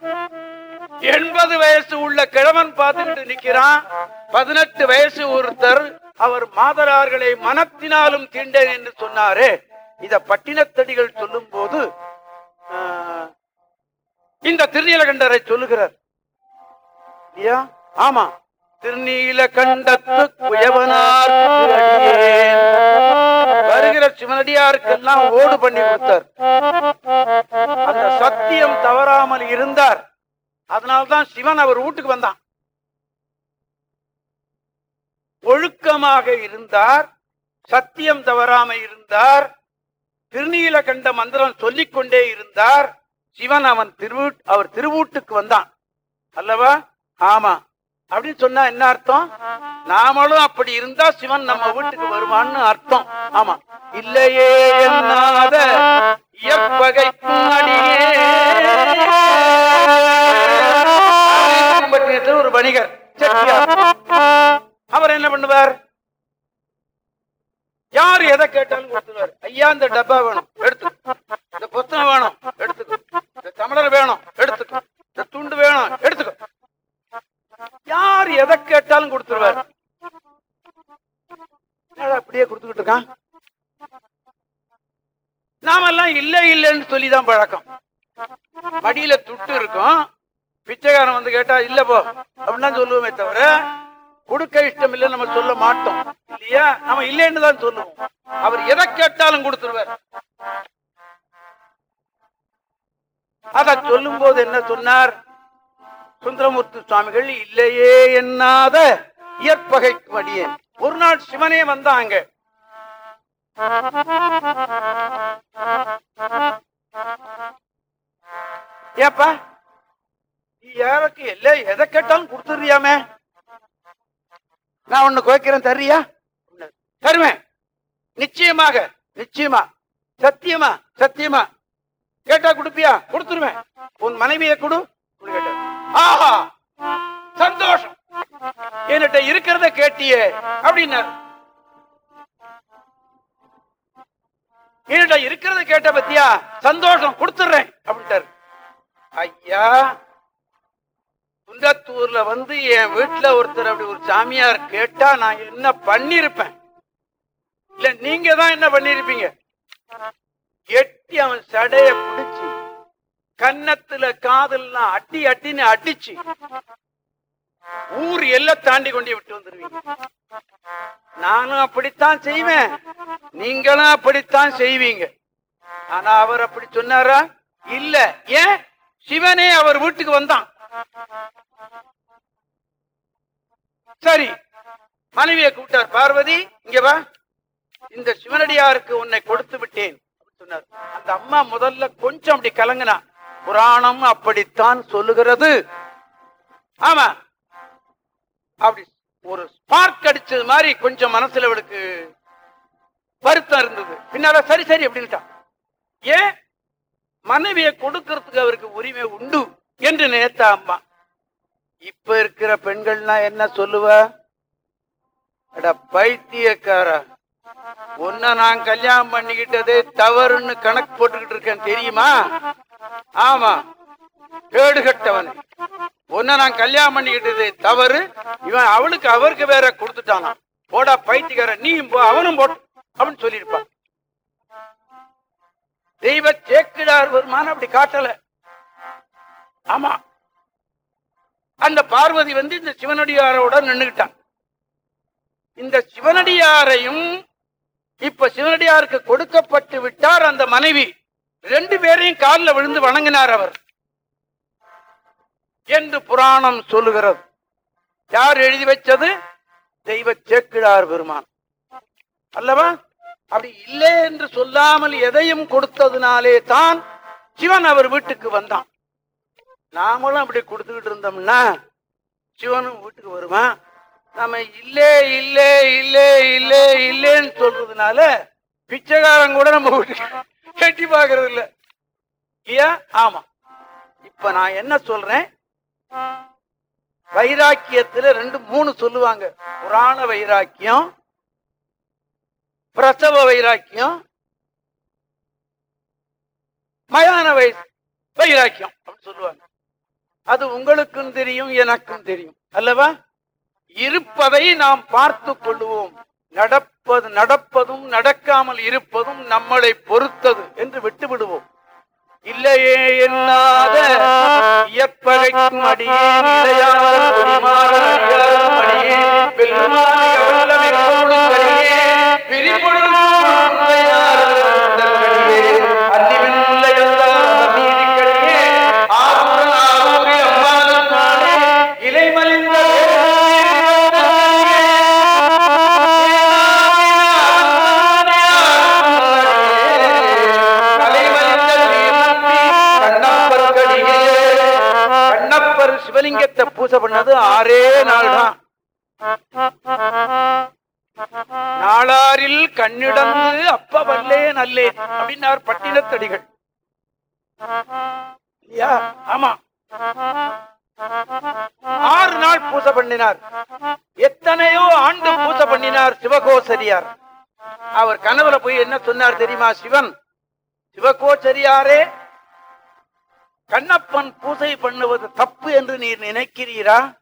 எண்பது வயசு உள்ள கிழவன் பார்த்துக்கிட்டு நிக்கிறான். பதினெட்டு வயசு ஒருத்தர் அவர் மாதரார்களை மனத்தினாலும் தீண்டேன் என்று சொன்னாரே. இத பட்டினத்தடிகள் சொல்லும் போது இந்த திருநீலகண்டரை சொல்லுகிறார். இல்லையா ஆமா. திருநீல கண்டத்து குயவனார் வருகிற சிவனடியாருக்கெல்லாம் ஓடு பண்ணி கொடுத்தார். அந்த சத்தியம் தவறாமல் இருந்தார். அதனால்தான் சிவன் அவர் வீட்டுக்கு வந்தான். ஒழுக்கமாக இருந்தார். சத்தியம் தவறாம இருந்தார். திருநீல கண்ட மந்திரம் சொல்லிக்கொண்டே இருந்தார். சிவன் அவன் திருவூ அவர் திருவூட்டுக்கு வந்தான். அல்லவா? ஆமா. அப்படின்னு சொன்னா என்ன அர்த்தம்? நாமளும் அப்படி இருந்தா சிவன் நம்ம வீட்டுக்கு வருவான்னு அர்த்தம். ஆமா. இல்லையே என்னாத இயற்பகைக்கும் ஒரு வணிகர் அவர் என்ன பண்ணுவார்? யார் எதை கேட்டாலும் கொடுத்துருவார். ஐயா இந்த டப்பா வேணும் எடுத்துக்கோ. இந்த புத்தகம் வேணும் எடுத்துக்கோ. இந்த தமிழர் வேணும் எடுத்துக்கோ. இந்த துண்டு வேணும் எடுத்துக்கோ. யார் எதை கேட்டாலும் கொடுத்துருவார். அப்படியே கொடுத்துக்கிட்டு இருக்கான்? நாமெல்லாம் இல்ல இல்லைன்னு சொல்லிதான் பழக்கம். மடியில துட்டு இருக்கும். பிச்சைக்காரன் வந்து கேட்டா இல்ல போ அப்படின்னு சொல்லுவோமே தவிர கொடுக்க இஷ்டம் இல்லை நம்ம சொல்ல மாட்டோம். இல்லையா? நம்ம இல்லைன்னு தான் சொல்லுவோம். அவர் எதை கேட்டாலும் கொடுத்துருவார். அத சொல்லும் போது என்ன சொன்னார்? சுந்தரமூர்த்தி சுவாமிகள் இல்லையே என்னாத இயற்பகைக்கு அடியேன் ஒரு நாள் சிவனே வந்தாங்க. ஏப்பா நீ யாருக்கு இல்ல எதை கேட்டாலும் கொடுத்துறியாமே நான் ஒண்ணு குறைக்கிறேன் தர்றியா? தருவேன். நிச்சயமாக நிச்சயமா சத்தியமா சத்தியமா. கேட்டா கொடுப்பியா? கொடுத்துருவேன். உன் மனைவியை கொடு. கேட்ட ஆஹா சந்தோஷம். என்கிட்ட இருக்கிறத கேட்டியே அப்படின்னாரு. என்கிட்ட இருக்கிறத கேட்ட பத்தியா சந்தோஷம் கொடுத்துடுறேன் அப்படின்ட்டாரு. ஐயா குன்றத்தூர்ல வந்து என் வீட்டுல ஒருத்தர் அப்படி ஒரு சாமியார் கேட்டா நான் என்ன பண்ணிருப்பேன்? இல்ல நீங்க தான் என்ன பண்ணிருப்பீங்க? எட்டி அவன் சடைய பிடிச்சு கன்னத்துல காதெல்லாம் அட்டி அட்டின்னு அடிச்சு ஊர் எல்லாம் தாண்டி கொண்டு விட்டு வந்துருவீங்க. நானும் அப்படித்தான் செய்வேன். நீங்களும் அப்படித்தான் செய்வீங்க. ஆனா அவர் அப்படி சொன்னாரா? இல்ல. ஏன்? சிவனே அவர் வீட்டுக்கு வந்தான். சரி. மனைவியை கூப்பிட்டார். பார்வதி இங்க வா. இந்த சிவனடியாருக்கு உன்னை கொடுத்து விட்டேன். அப்படின்னு சொன்னார். அந்த அம்மா முதல்ல கொஞ்சம் அப்படி கலங்கினா. புராணம் அப்படித்தான் சொல்லுகிறது. ஆமா. அப்படி ஒரு ஸ்பார்க் அடிச்சது மாதிரி கொஞ்சம் மனசுல அவளுக்கு வருத்தம் இருந்தது. பின்னால சரி சரி அப்படின்ட்டான் ஏன்? மனைவியை கொடுக்கறதுக்கு அவருக்கு உரிமை உண்டு என்று நினைத்த அம்மா. இப்ப இருக்கிற பெண்கள்னா என்ன சொல்லுவ? பைத்தியக்கார. ஒன்ன நான் கல்யாணம் பண்ணிக்கிட்டதே தவறுன்னு கணக்கு போட்டுக்கிட்டு இருக்கேன் தெரியுமா? ஆமா கேடு கட்டவன். ஒன்ன நான் கல்யாணம் பண்ணிக்கிட்டது தவறு. இவன் அவளுக்கு அவருக்கு வேற கொடுத்துட்டானா. போடா பைத்தியக்கார நீயும் போ அவனும் போட்டு அப்படின்னு சொல்லியிருப்பான் தெய்வ சேக்கிடார் வருமான அப்படி காட்டல. ஆமா. அந்த பார்வதி வந்து இந்த சிவனடியாரோட நின்னுகிட்டான் இந்த சிவனடியாரையும் இப்ப சிவனடியாருக்கு கொடுக்கப்பட்டு விட்டார் அந்த மனைவி. ரெண்டு பேரையும் காலில் விழுந்து வணங்கினார் அவர். என்று புராணம் சொல்லுகிறது. யார் எழுதி வச்சது? தெய்வ சேக்கிழார் பெருமான். அல்லவா? அப்படி இல்லை என்று சொல்லாமல் எதையும் கொடுத்ததுனாலே தான் சிவன் அவர் வீட்டுக்கு வந்தான். நாமளும் அப்படி கொடுத்துக்கிட்டு இருந்தோம்னா சிவனும் வீட்டுக்கு வருவான் நம்ம இல்லே இல்லே இல்லே இல்லே இல்லேன்னு சொல்றதுனால பிச்சைக்காரன் கூட நம்ம வீட்டுக்கு எட்டி பாக்குறது இல்ல இல்லையா ஆமா. இப்ப நான் என்ன சொல்றேன்? வைராக்கியத்துல ரெண்டு மூணு சொல்லுவாங்க. புராண வைராக்கியம் பிரசவ வைராக்கியம் மயான வை வைராக்கியம் அப்படின்னு சொல்லுவாங்க. அது உங்களுக்கும் தெரியும் எனக்கும் தெரியும். அல்லவா? இருப்பதை நாம் பார்த்து கொள்ளுவோம். நடப்பது நடப்பதும் நடக்காமல் இருப்பதும் நம்மளை பொறுத்தது என்று விட்டு விடுவோம் இல்லையே இல்லாத இயற்பகைக்கும் அடியே இளையாத லிங்கத்தை பூஜை பண்ணது ஆறே நாள் தான் நாளாரில் கண்ணிடந்து அப்ப வல்லே நல்லே அப்படின்னார் பட்டினத்தடிகள். இல்லையா? ஆமா. ஆறு நாள் பூஜை பண்ணினார். எத்தனையோ ஆண்டு பூஜை பண்ணினார் சிவகோசரியார். அவர் கனவுல போய் என்ன சொன்னார் தெரியுமா சிவன்? சிவகோச்சரியாரே கண்ணப்பன் பூஜை பண்ணுவது தப்பு என்று நீர் நினைக்கிறீரா?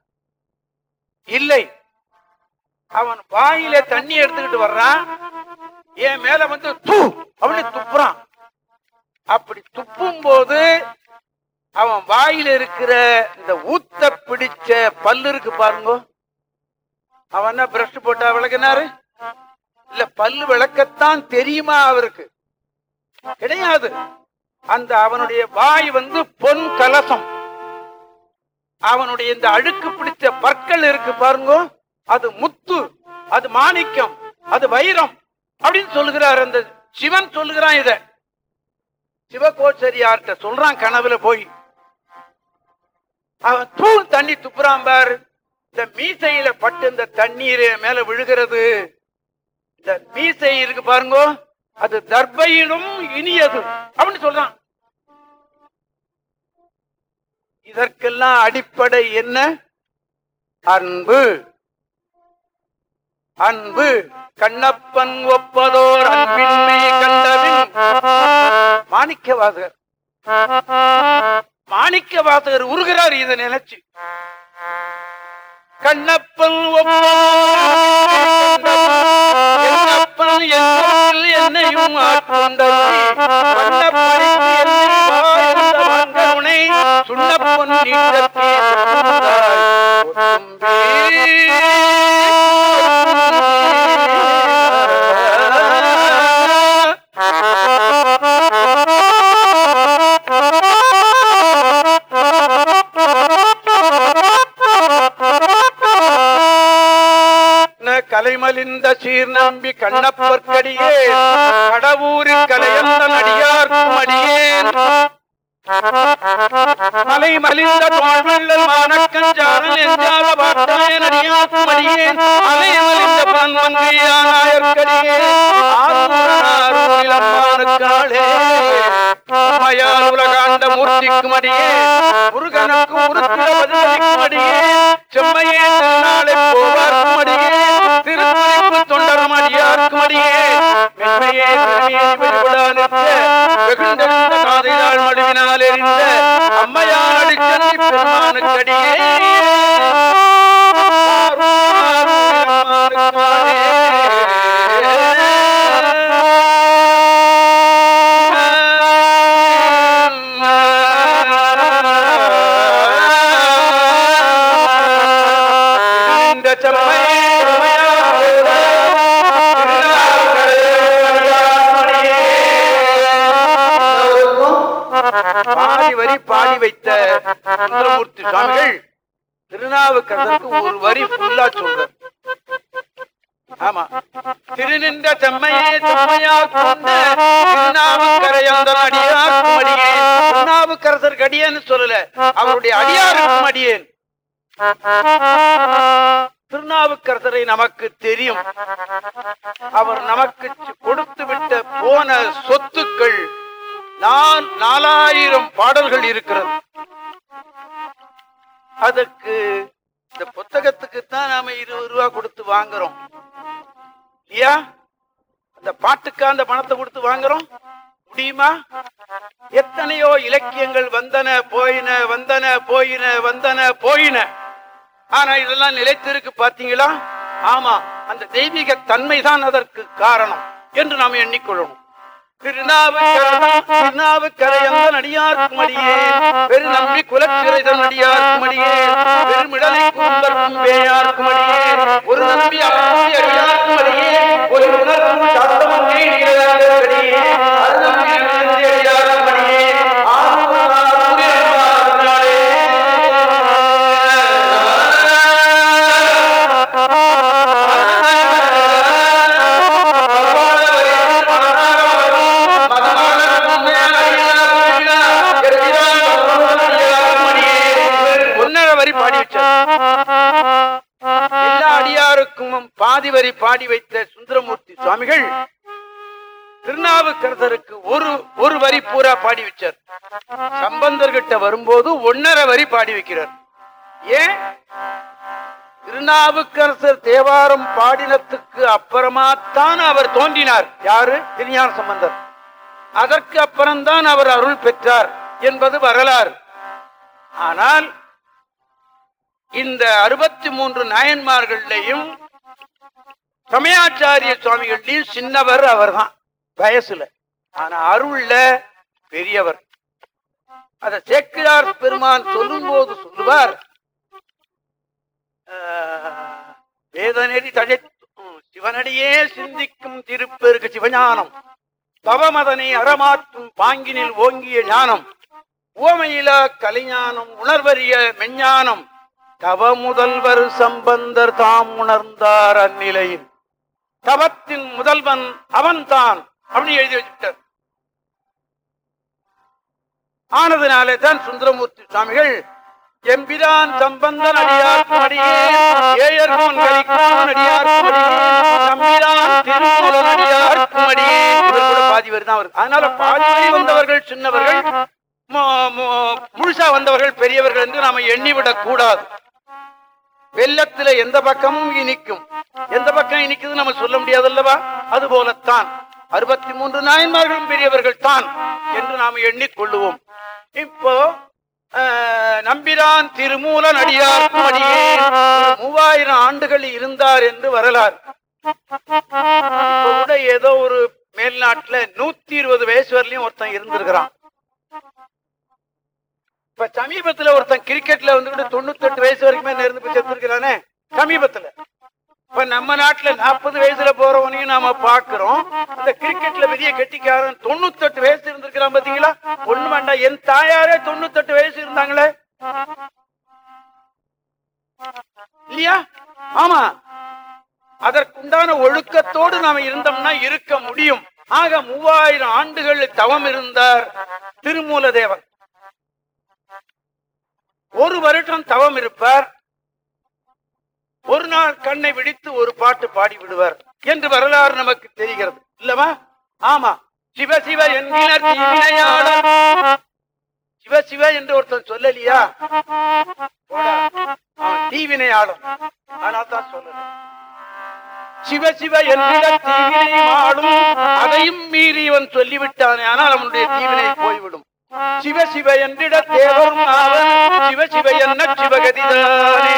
இல்லை. அவன் வாயில தண்ணி எடுத்துக்கிட்டு வர்றான் என் மேல வந்து தூ அப்படின்னு துப்புறான். அப்படி துப்பும் போது அவன் வாயில இருக்கிற இந்த ஊத்த பிடிச்ச பல்லு இருக்கு பாருங்க. அவன் என்ன பிரஷ் போட்டா விளக்குனாரு? இல்ல பல்லு விளக்கத்தான் தெரியுமா அவருக்கு? கிடையாது. அந்த அவனுடைய வாய் வந்து பொன் கலசம். அவனுடைய இந்த அழுக்கு பிடிச்ச பற்கள் இருக்கு பாருங்க அது முத்து அது மாணிக்கம் அது வைரம் அப்படின்னு சொல்லுகிறார் அந்த சிவன் சொல்லுகிறான் இத. சிவகோச்சரியார்கிட்ட சொல்றான் கனவுல போய். அவன் தூள் தண்ணி துப்புறான் பார். இந்த மீசையில பட்டு இந்த தண்ணீர் மேல விழுகிறது. இந்த மீசை இருக்கு பாருங்க அது தர்பையிலும் இனியது. அப்படின்னு சொல்றான். இதற்கெல்லாம் அடிப்படை என்ன? அன்பு. அன்பு. கண்ணப்பன் ஒப்பதோர் அன்பின்மை கண்டவின் மாணிக்கவாதகர். மாணிக்கவாதகர் உருகிறார் இதை நினைச்சு. கண்ணப்பன் ஒப்பன் என்னையும் ஆட்கொண்டதை வண்ணப்படைத்து சுண்ணப்பொன் கலைமலிந்த சீர் நம்பி கண்ணப்பற்கடியே கடவுரில் கலையந்த நடிகார்க்கும் அடியேன். மலை மலிந்த தோழ்வெள்ளல் மானக்கஞ்சாரன் எஞ்சாத வாட்டாய நடிகார்க்கும் அடியேன். அலை மலிந்த பன்மங்கையானாயற்கடியே ஆரூரனாரூரில் அம்மானுக்காளே உலகாண்ட மூர்த்திக்கும் அடியே முருகனுக்கும் முருத்திர பதிலளிக்கும் அடியே செம்மையே நாளை போவார்க்கும் அடியே. தொண்டரும் அடியாருக்கும் அடியே மென்மையே காதையால் மடுவினால் எரிந்த அம்மையார் அடிச்சந்தி பாடி வரி பாடி வைத்த சுந்தரமூர்த்தி சுவாமிகள் திருநாவுக்கரசருக்கு ஒரு வரி ஃபுல்லா சொல்ற ஆமா. திருநின்ற செம்மையே செம்மையா கொண்ட திருநாவுக்கரையந்தன் அடியேன். திருநாவுக்கரசருக்கு அடியேன்னு சொல்லல. அவருடைய அடியாருக்கும் அடியேன். திருநாவுக்கரசரை நமக்கு தெரியும். அவர் நமக்கு கொடுத்து விட்ட போன சொத்துக்கள் நான் நாலாயிரம் பாடல்கள் இருக்கிறது. அதற்கு இந்த புத்தகத்துக்கு தான் நாம இருபது ரூபா கொடுத்து வாங்குறோம். இல்லையா? அந்த பாட்டுக்கா அந்த பணத்தை கொடுத்து வாங்குறோம்? முடியுமா? எத்தனையோ இலக்கியங்கள் வந்தன போயின வந்தன போயின வந்தன போயின. ஆனா இதெல்லாம் நிலைத்திருக்கு பாத்தீங்களா? ஆமா அந்த தெய்வீக தன்மை தான் அதற்கு காரணம் என்று நாம் எண்ணிக்கொள்ளணும். திருநாவுக்கரையந்த நடிகார்க்கும் அடியே பெரு நம்பி குலச்சிறைதன் நடிகார்க்கும் அடியே பெருமிடலை கும்பர்க்கும் பேயார்க்கும் அடியே ஒரு நம்பி அறம்பி அடியார்க்கும் அடியே ஒரு உணர்வும் சத்தமும் நீடியடியே அடியாருக்கும் பாதி வரி பாடி வைத்த சுந்தரமூர்த்தி சுவாமிகள் திருநாவுக்கரசருக்கு ஒரு ஒரு வரி பூரா பாடி வச்சார். சம்பந்தர்கிட்ட வரும்போது ஒன்னரை வரி பாடி வைக்கிறார். ஏன்? திருநாவுக்கரசர் தேவாரம் பாடினத்துக்கு அப்புறமாத்தான் அவர் தோன்றினார். யாரு? திருஞான சம்பந்தர். அதற்கு அப்புறம்தான் அவர் அருள் பெற்றார் என்பது வரலாறு. ஆனால் இந்த அறுபத்தி மூன்று நாயன்மார்கள்லையும் சமயாச்சாரிய சுவாமிகள்லையும் சின்னவர் அவர்தான் வயசுல. ஆனா அருள்ல பெரியவர். அத சேக்கிரார் பெருமான் சொல்லும் போது சொல்லுவார் வேதநெறி தழை சிவனடியே சிந்திக்கும் திருப்பெருக்கு சிவஞானம். தவமதனை அறமாற்றும் பாங்கினில் ஓங்கிய ஞானம். ஓமையிலா கலைஞானம் உணர்வறிய மெஞ்ஞானம். தவ முதல்வர் சம்பந்தர் தாம் உணர்ந்தார் அந்நிலையில் தவத்தின் முதல்வன் அவன்தான் அப்படின்னு எழுதி வச்சுட்டார் ஆனதுனாலே தான் சுந்தரமூர்த்தி சுவாமிகள் எம்பிரான் சம்பந்தன் அடியார்க்கும் அடியே ஏயர்கோன் கலிக்கும் அடியார்க்கும் அடியே திருமூலன் அடியார்க்கும் அடியே தான் வருது. அதனால பாதி வந்தவர்கள் சின்னவர்கள் முழுசா வந்தவர்கள் பெரியவர்கள் என்று நாம எண்ணிவிடக் கூடாது. வெள்ளத்துல எந்த பக்கமும் இனிக்கும் எந்த பக்கம் இனிக்குது நம்ம சொல்ல முடியாது அல்லவா அது போலத்தான் அறுபத்தி மூன்று நாயன்மார்களும் பெரியவர்கள் தான் என்று நாம் எண்ணிக்கொள்ளுவோம். இப்போ ஆஹ், நம்பிரான் திருமூலன் அடியார்க்கும் அடியே மூவாயிரம் ஆண்டுகள் இருந்தார் என்று வரலாறு. கூட ஏதோ ஒரு மேல்நாட்டுல நூத்தி இருபது வயசு வரலையும் ஒருத்தன் இருந்திருக்கிறான். இப்ப சமீபத்துல ஒருத்தன் கிரிக்கெட்ல வந்துகிட்டு தொண்ணூத்தி எட்டு வயசு வரைக்குமே இருந்து போய் செத்துருக்கிறானே? சமீபத்துல. இப்ப நம்ம நாட்டுல நாற்பது வயசுல போறவனையும் நாம பாக்குறோம். இந்த கிரிக்கெட்ல பெரிய கெட்டிக்காரன் தொண்ணூத்தெட்டு வயசு இருந்திருக்கிறான் பாத்தீங்களா? ஒண்ணு வேண்டாம். என் தாயாரே தொண்ணூத்தெட்டு வயசு இருந்தாங்களே. இல்லையா? ஆமா. அதற்குண்டான ஒழுக்கத்தோடு நாம இருந்தோம்னா இருக்க முடியும். ஆக மூவாயிரம் ஆண்டுகள் தவம் இருந்தார் திருமூல தேவன் ஒரு வருடம் தவம் இருப்பார். ஒரு நாள் கண்ணை விழித்து ஒரு பாட்டு பாடி விடுவார் என்று வரலாறு நமக்கு தெரிகிறது. இல்லவா ஆமா. சிவ சிவ என்கிறார் சிவ சிவ என்று ஒருத்தன் சொல்லலையா? போடா. தீவினையாளர் ஆனால் தான் சொல்லல. சிவ சிவ என்கிற தீவினை அதையும் மீறி இவன் சொல்லிவிட்டானே. ஆனால் அவனுடைய தீவினை போய்விடும். சிவ சிவ என்றிட தேவரும் சிவ சிவ என்ன சிவகதிதானே?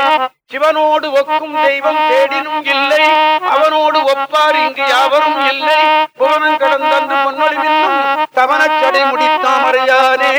சிவனோடு ஒக்கும் தெய்வம் தேடினும் இல்லை அவனோடு ஒப்பார் இங்கு யாவரும் இல்லை. புவனம் கடந்தன்று பொன்னொழிவில்லும் தவனச்சடை முடித்தாமறையானே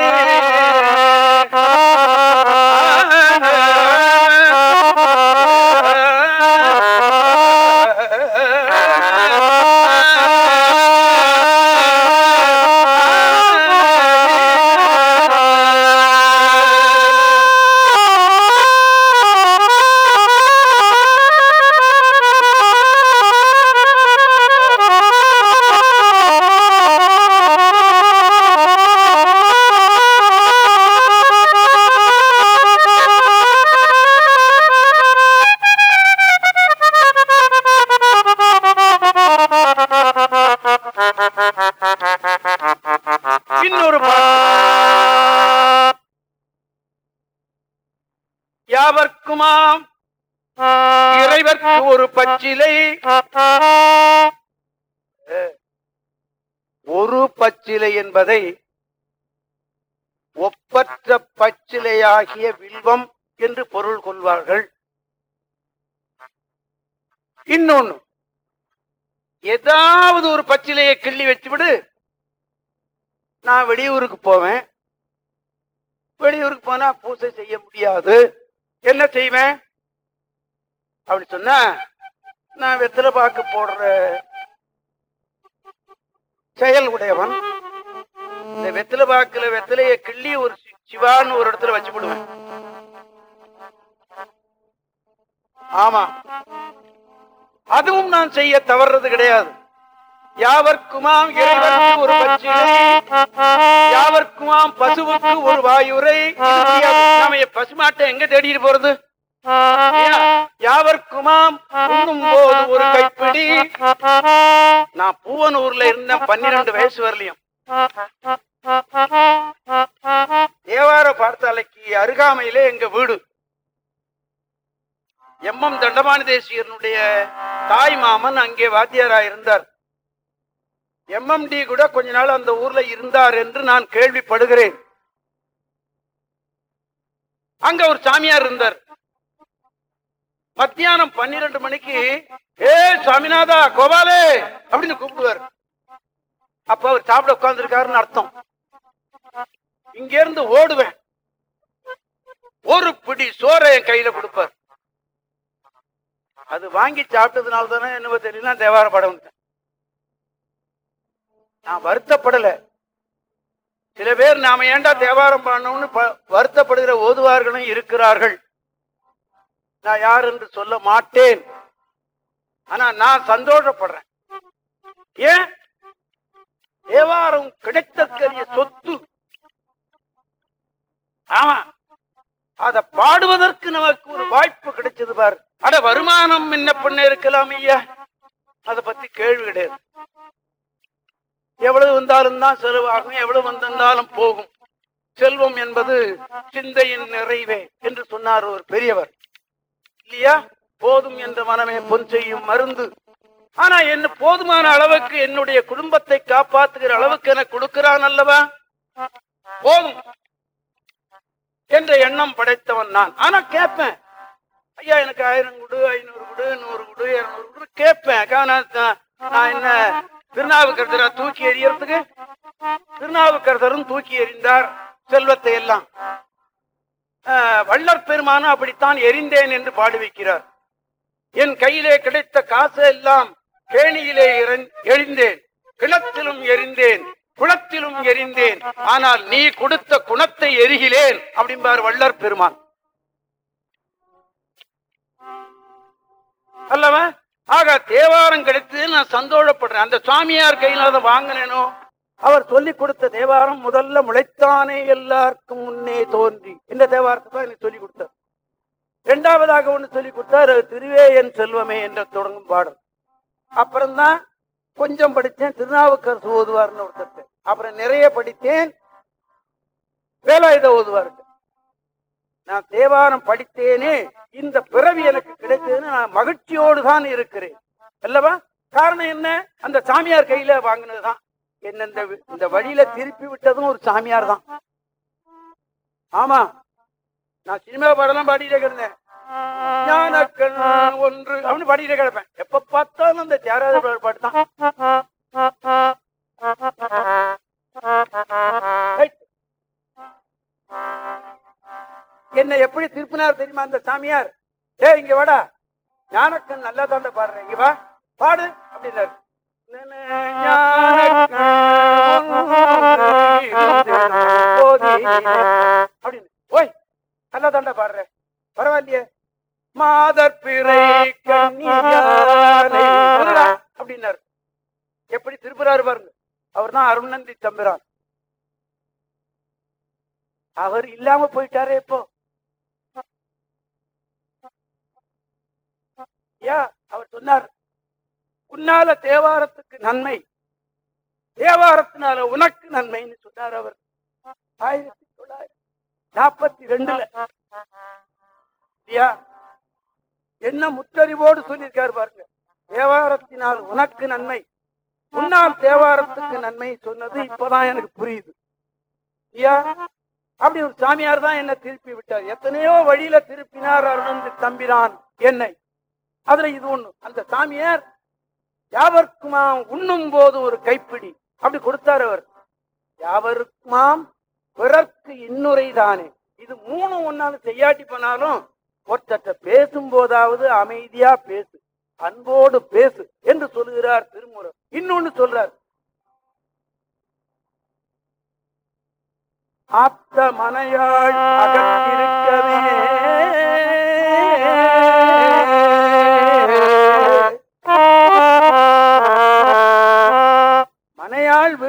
பச்சிலை. ஒரு பச்சிலை என்பதை ஒப்பற்ற பச்சிலையாகிய வில்வம் என்று பொருள் கொள்வார்கள். இன்னொன்னு ஏதாவது ஒரு பச்சிலையை கிள்ளி வச்சு விடு நான் வெளியூருக்கு போவேன். வெளியூருக்கு போனா பூசை செய்ய முடியாது. என்ன செய்வேன்? அப்படி சொன்னா நான் வெத்தலை பாக்கு போடுற செயல் உடையவன்? இந்த வெத்தலை பாக்குல வெத்தலைய கிள்ளி ஒரு சிவான்னு ஒரு இடத்துல வச்சு விடுவேன் ஆமா. அதுவும் நான் செய்ய தவறுறது கிடையாது. யாவர்க்குமாம் இறைவனுக்கு ஒரு பச்சிலை யாவர்க்குமாம் பசுவுக்கு ஒரு வாயுரை. பசுமாட்டை எங்க தேடிட்டு போறது? யாவர்க்குமாம்? உண்ணும் போது ஒரு கைப்பிடி. நான் பூவனூர்ல இருந்தேன் பன்னிரண்டு வயசு வரலையும். தேவார பார்த்தாலைக்கு அருகாமையிலே எங்க வீடு. எம். எம். தண்டபாணி தேசியனுடைய தாய் மாமன் அங்கே வாத்தியாரா இருந்தார். எம்எம்டி கூட கொஞ்ச நாள் அந்த ஊர்ல இருந்தார் என்று நான் கேள்விப்படுகிறேன். அங்க ஒரு சாமியார் இருந்தார். மத்தியானம் பன்னிரண்டு மணிக்கு ஏ சாமிநாதா கோபாலே! அப்படின்னு கூப்பிடுவார். அப்ப அவர் சாப்பிட உட்கார்ந்துருக்காருன்னு அர்த்தம். இங்க இருந்து ஓடுவேன். ஒரு பிடி சோறை என் கையில கொடுப்பார். அது வாங்கி சாப்பிட்டதுனால தானே என்னவோ தெரியல தேவார படம் நான் வருத்தப்படல. சில பேர் நாம ஏன்டா தேவாரம் பண்ணணும்னு ப- வருத்தப்படுகிற ஓதுவார்களும் இருக்கிறார்கள். நான் யார் என்று சொல்ல மாட்டேன். ஆனா நான் சந்தோஷப்படுறேன். ஏன்? தேவாரம் கிடைத்தற்கரிய சொத்து. ஆமா. அத பாடுவதற்கு நமக்கு ஒரு வாய்ப்பு கிடைச்சது பாரு. அட வருமானம் என்ன பண்ண இருக்கலாம் ஐயா? அத பத்தி கேள்வி கிடையாது. எவ்வளவு வந்தாலும் தான் செலவாகும் எவ்வளவு வந்திருந்தாலும் போகும். செல்வம் என்பது சிந்தையின் நிறைவே என்று சொன்னார் ஒரு பெரியவர். இல்லையா? போதும் என்ற மனமே பொன் செய்யும் மருந்து. ஆனா என்ன போதுமான அளவுக்கு என்னுடைய குடும்பத்தை காப்பாத்துகிற அளவுக்கு எனக்கு கொடுக்கிறான் அல்லவா? போதும் என்ற எண்ணம் படைத்தவன் நான். ஆனா கேட்பேன். ஐயா எனக்கு ஆயிரம் குடு ஐநூறு குடு நூறு குடு இருநூறு குடு கேட்பேன். நான் என்ன திருநாவுக்கரசரை தூக்கி எறியறதுக்கு? திருநாவுக்கரசரும் தூக்கி எறிந்தார் செல்வத்தை எல்லாம். வள்ளற் பெருமானும் அப்படித்தான் எரிந்தேன் என்று பாடுவிக்கிறார். என் கையிலே கிடைத்த காசு எல்லாம் கேணியிலே எரிந்தேன். கிணத்திலும் எரிந்தேன் குளத்திலும் எரிந்தேன். ஆனால் நீ கொடுத்த குணத்தை எரிகிலேன் அப்படிம்பார் வள்ளற் பெருமான். அல்லவா? ஆக தேவாரம் கிடைத்து நான் சந்தோஷப்படுறேன். அந்த சுவாமியார் கையில அதை வாங்கினேனோ? அவர் சொல்லி கொடுத்த தேவாரம் முதல்ல முளைத்தானே எல்லாருக்கும் முன்னே தோன்றி. இந்த தேவாரத்தை தான் எனக்கு சொல்லி கொடுத்தார். இரண்டாவதாக ஒண்ணு சொல்லி கொடுத்தார் அது திருவே என் செல்வமே என்ற தொடங்கும் பாடல். அப்புறம்தான் கொஞ்சம் படித்தேன் திருநாவுக்கரசு ஓதுவார்னு ஒருத்தர் அப்புறம் நிறைய படித்தேன் வேலாயுத ஓதுவாருக்கு நான் தேவாரம் படித்தேனே இந்த பிறவி எனக்கு கிடைத்ததுன்னு நான் மகிழ்ச்சியோடு தான் இருக்கிறேன். அல்லவா? காரணம் என்ன? அந்த சாமியார் கையில வாங்கினதுதான். என்ன இந்த இந்த வழியில திருப்பி விட்டதும் ஒரு சாமியார் தான். ஆமா. நான் சினிமா பாடலாம் பாடிட்டே கிடந்தேன். ஞானக்கண் ஒன்று அப்படின்னு பாடிட்டே கிடப்பேன். எப்ப பார்த்தாலும் அந்த தியாகராஜ பாடல் பாட்டு தான். என்ன என்னை எப்படி திருப்பினார் தெரியுமா அந்த சாமியார்? ஏ இங்க வாடா. ஞானக்கண் நல்லா தாண்ட பாடுறேன். இங்க வா. பாடு அப்படின்னாரு. அப்படின்னு. ஓய் நல்லா தாண்டா பாடுறேன் பரவாயில்லையே. மாதர் பிறை கண்ணியானை அப்படின்னாரு. எப்படி திருப்புறாரு பாருங்க. அவர் தான் அருணந்தி தம்பிரான். அவர் இல்லாம போயிட்டாரு இப்போ. யா அவர் சொன்னார் உன்னால தேவாரத்துக்கு நன்மை. தேவாரத்தினால உனக்கு நன்மைன்னு சொன்னார் அவர். ஆயிரத்தி தொள்ளாயிரத்தி நாற்பத்தி ரெண்டுல இல்லையா? என்ன முத்தறிவோடு சொல்லியிருக்காரு பாருங்க. தேவாரத்தினால் உனக்கு நன்மை. உன்னால் தேவாரத்துக்கு நன்மை சொன்னது இப்பதான் எனக்கு புரியுது. ஐயா அப்படி ஒரு சாமியார் தான் என்ன திருப்பி விட்டார். எத்தனையோ வழியில திருப்பினார் அருணந்தி தம்பிரான் என்னை. அதுல இது ஒண்ணு. அந்த சாமியார் யாவர்க்குமாம் உண்ணும் போது ஒரு கைப்பிடி. அப்படி கொடுத்தார் அவர். யாவருக்குமாம் பிறர்க்கு இன்னுரை தானே. இது மூணு ஒன்னாலும் செய்யாட்டி போனாலும் ஒருத்தட்ட பேசும் போதாவது அமைதியா பேசு. அன்போடு பேசு என்று சொல்லுகிறார் திருமுறை. இன்னொன்னு சொல்றார். ஆப்த மனையாள் அகத்திருக்கவே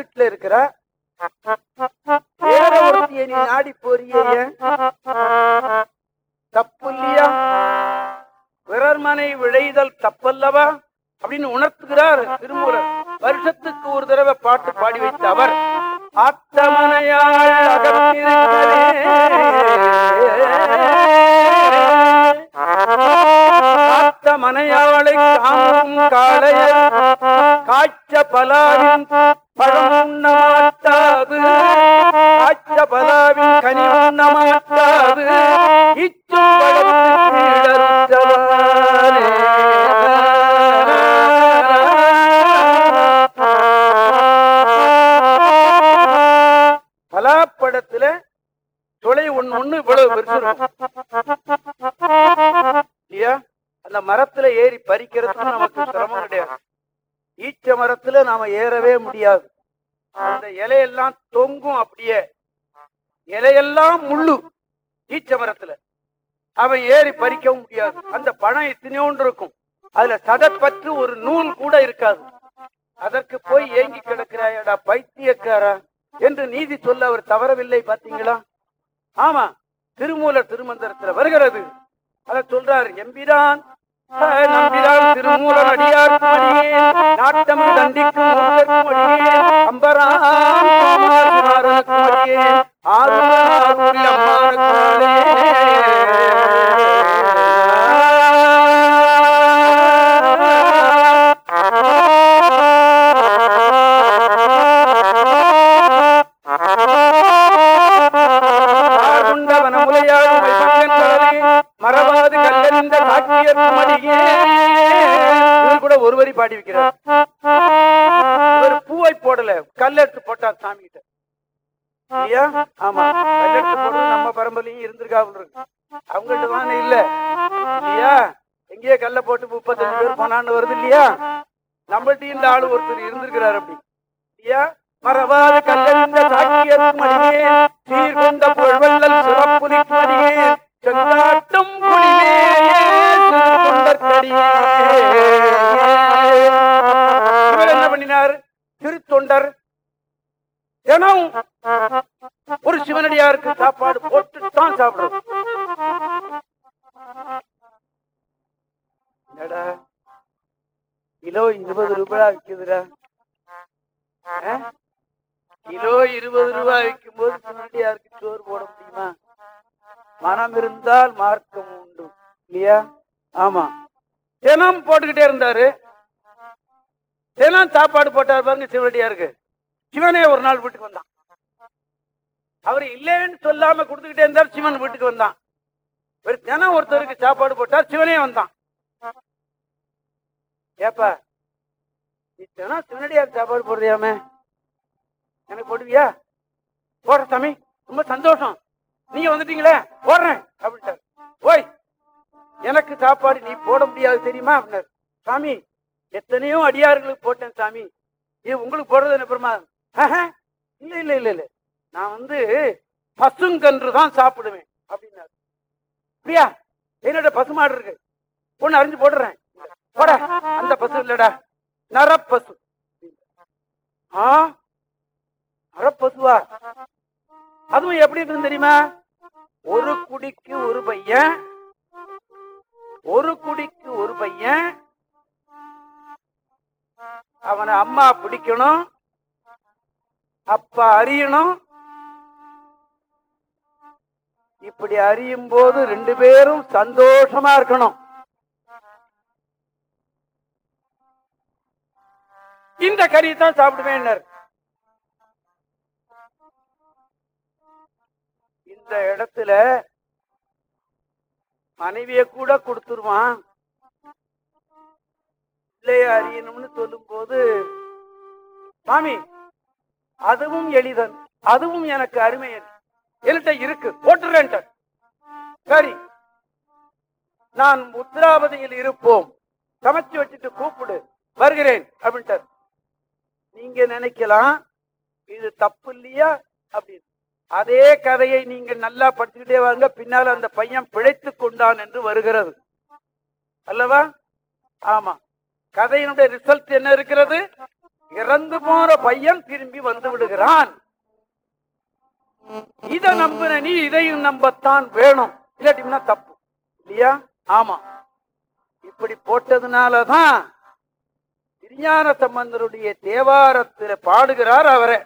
மனையாள் இருக்கிற வேற ஒருத்திய நீ நாடி போறியே. தப்பு இல்லையா பிறர் மனை விழைதல் தப்பல்லவா? அப்படின்னு உணர்த்துகிறார் திருமூலர் வருஷத்துக்கு ஒரு தடவை பாட்டு பாடி வைத்த அவர் ஆத்தமனையாள் அகத்திருக்கவே மனையாளை காணும் காளையர் காய்ச்ச பலாவின் பழம் உண்ண மாட்டாது காய்ச்ச பலாவின் கனி உண்ண மாட்டாது துளை ஒண்ணு ஒண்ணு இவ்வளவு பெருசு இல்லையா? அந்த மரத்துல ஏறி பறிக்கிறது நமக்கு சிரமம் ஈச்ச மரத்துல நாம ஏறவே முடியாது. அந்த இலையெல்லாம் தொங்கும் அப்படியே. இலையெல்லாம் முள்ளு ஈச்ச மரத்துல. அவன் ஏறி பறிக்கவும் முடியாது. அந்த பணம் இத்தனையோண்டு இருக்கும். அதுல சதப்பற்று ஒரு நூல் கூட இருக்காது. அதற்கு போய் ஏங்கி கிடக்கிறாயடா பைத்தியக்காரா என்று நீதி சொல்ல அவர் தவறவில்லை பாத்தீங்களா ஆமா திருமூலர் திருமந்திரத்துல வருகிறது. அத சொல்றாரு எம்பிரான் அஹ், நம்பிரான் திருமூலர் அடியார்க்கும் அடியேன் நாட்டமிழ் தண்டிக்கும் மூர்க்கர்க்கும் அடியேன் அம்பரான் சோமாசுமாரனுக்கும் அடியேன் காட்சியர்க்கும் கூட ஒரு வரி பாடி வைக்கிறார் பூவை போடல கல்லெடுத்து போட்டார் சாமி கிட்ட இல்லையா? ஆமா. போடுறது நம்ம பரம்பரையும் இருந்திருக்காங்க அவங்கள்ட்ட இல்ல. இல்லையா? எங்கேயோ கல்ல போட்டு முப்பத்தஞ்சு பேர் போனான்னு வருது இல்லையா? நம்மள்ட்ட இந்த ஆளு ஒருத்தர் இருந்திருக்கிறார் அப்படி. இல்லையா? மறவாத கல்லறிந்த சீர்கொண்ட புகழ்வல்லல் சிறப்புலிக்கும் செங்காட்டும் இவர் என்ன பண்ணினார்? திருத்தொண்டர். தினம் ஒரு சிவனடியாருக்கு சாப்பாடு போட்டு தான் சாப்பிடும் கிலோ இருபது ரூபாய் விற்குதுடா கிலோ இருபது ரூபாய் விற்கும் போது சிவனடியாருக்கு சோறு போட முடியுமா? மனம் இருந்தால் மார்க்கம் உண்டு. இல்லையா? ஆமா. தினம் போட்டுக்கிட்டே இருந்தாரு. தினம் சாப்பாடு போட்டார் பாருங்க சிவனடியாருக்கு. சிவனே ஒரு நாள் வீட்டுக்கு வந்தான். அவர் இல்லைன்னு சொல்லாம கொடுத்துக்கிட்டே இருந்தார் சிவன் வீட்டுக்கு வந்தான். ஒரு தினம் ஒருத்தருக்கு சாப்பாடு போட்டார் சிவனே வந்தான். ஏப்பா நீ தினம் சிவனடியாருக்கு சாப்பாடு போடுறியாமே? எனக்கு போடுவியா? போடுற சாமி ரொம்ப சந்தோஷம். நீங்க வந்துட்டீங்களே போடுறேன் அப்படின்ட்டார். ஓய் எனக்கு சாப்பாடு நீ போட முடியாது தெரியுமா? அப்படின்னாரு. சாமி எத்தனையோ அடியார்களுக்கு போட்டேன் சாமி. இது உங்களுக்கு போடுறது என்ன பெருமா? இல்ல இல்ல இல்ல இல்ல. நான் வந்து பசுங்கன்று தான் சாப்பிடுவேன் அப்படின்னாரு. அப்படியா? என்னோட பசுமாடு இருக்கு? ஒண்ணு அறிஞ்சு போடுறேன் போட அந்த பசு இல்லடா. நரப்பசு. ஆ? நரப்பசுவா? அதுவும் எப்படி இருக்குன்னு தெரியுமா? ஒரு குடிக்கு ஒரு பையன் ஒரு குடிக்கு ஒரு பையன். அவனை அம்மா பிடிக்கணும். அப்பா அறியணும். இப்படி அறியும் போது ரெண்டு பேரும் சந்தோஷமா இருக்கணும். இந்த கறி தான் சாப்பிடுவேன் இந்த இடத்துல மனைவிய கூட கொடுத்துருவான். பிள்ளைய அறியணும்னு சொல்லும் போது சாமி அதுவும் எளிதன் அதுவும் எனக்கு அருமை என்கிட்ட இருக்கு போட்டுறேன். சரி நான் முத்ராவதியில் இருப்போம். சமைச்சு வச்சுட்டு கூப்பிடு வருகிறேன் அப்படின்ட்டார். நீங்க நினைக்கலாம் இது தப்பு இல்லையா அப்படின்னு. அதே கதையை நீங்கள் நல்லா படிச்சுக்கிட்டே வாங்க. பின்னால் அந்த பையன் பிழைத்து கொண்டான் என்று வருகிறது. அல்லவா? ஆமா. கதையினுடைய ரிசல்ட் என்ன இருக்கிறது? இறந்து போற பையன் திரும்பி வந்து விடுகிறான். இத நம்பின நீ இதையும் நம்பத்தான் வேணும். இல்லாட்டினா தப்பு. இல்லையா? ஆமா. இப்படி போட்டதுனாலதான் திருஞான சம்பந்தருடைய தேவாரத்தில் பாடுகிறார் அவரை.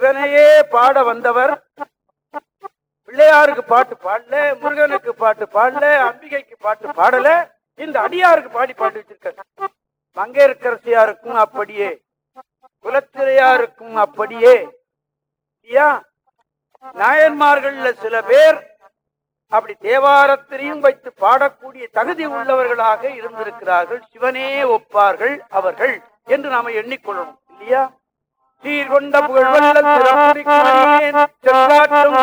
இவனையே பாட வந்தவர். பிள்ளையாருக்கு பாட்டு பாடல முருகனுக்கு பாட்டு பாடல அம்பிகைக்கு பாட்டு பாடல. இந்த அடியாருக்கு பாடி பாடி வச்சிருக்க மங்கையரசியாருக்கும் அப்படியே குலத்திரையாருக்கும் அப்படியே. இல்லையா? நாயன்மார்கள்ல சில பேர் அப்படி தேவாரத்திலையும் வைத்து பாடக்கூடிய தகுதி உள்ளவர்களாக இருந்திருக்கிறார்கள். சிவனே ஒப்பார்கள் அவர்கள் என்று நாம எண்ணிக்கொள்ளணும். இல்லையா? சீர்கொண்ட புகழ்வல்ல சிறப்புரிக்கொடியேன் செவ்வாட்டும்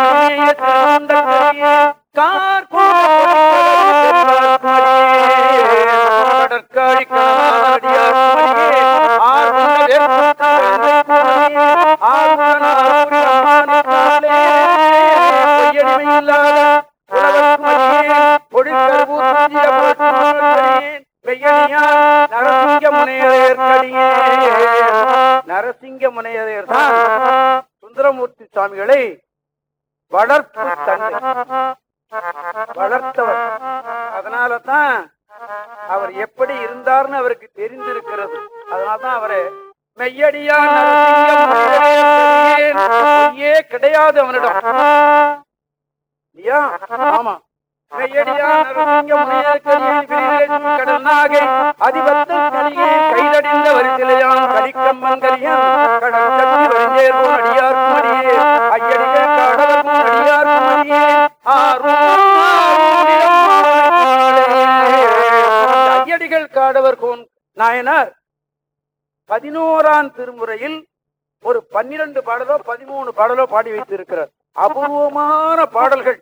மணியே சுவாமிகளை வளர்ப்பு தந்தை. வளர்த்தவர். அதனால தான் அவர் எப்படி இருந்தார்னு அவருக்கு தெரிந்திருக்கிறது. அதனால்தான் அவரை மெய்யடியா கிடையாது அவனிடம். இல்லையா? ஆமா. மெய்யடியா கைதடிந்த வரிசிலையான் கலிக்கம்மன் அடியார்க்கும் அடியே. ஐயடிகள் கடவர்க்கும் அடியார்க்கும் அடியே. ஐயடிகள் காடவர் கோன் நாயனார். பதினோராம் திருமுறையில் ஒரு பன்னிரண்டு பாடலோ பதிமூணு பாடலோ பாடி வைத்திருக்கிறார். அபூர்வமான பாடல்கள்.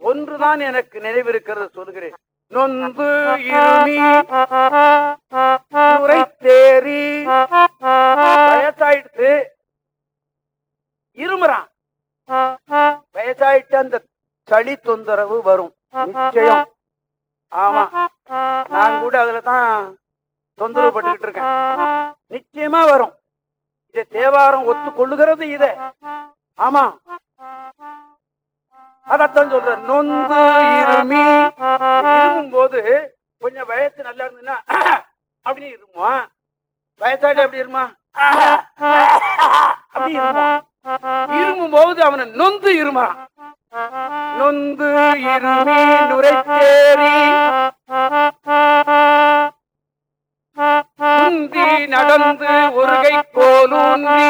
ஒன்றுதான் எனக்கு நினைவிருக்கிறது சொல்கிறேன் நொந்து இருமி தேறி வயசாயிடுத்து இருமுறான். வயசாயிட்டு அந்த சளி தொந்தரவு வரும். நிச்சயம். ஆமா. நான் கூட அதுலதான் தொந்தரவு பட்டுக்கிட்டு இருக்கேன். நிச்சயமா வரும். இதை தேவாரம் ஒத்துக்கொள்ளுகிறது இத. ஆமா. அதான் சொல்றேன் நொந்து இருமி. இருமும் போது கொஞ்சம் வயசு நல்லா இருந்ததுன்னா அப்படின்னு இருமா? வயசாடி அப்படி இருமா? அப்படி இருமுவான் இருமும் போது அவனை நொந்து இருமான் நொந்து இருமி நுரைத்தேறி. குந்தி நடந்து ஒரு கை கோலூன்றி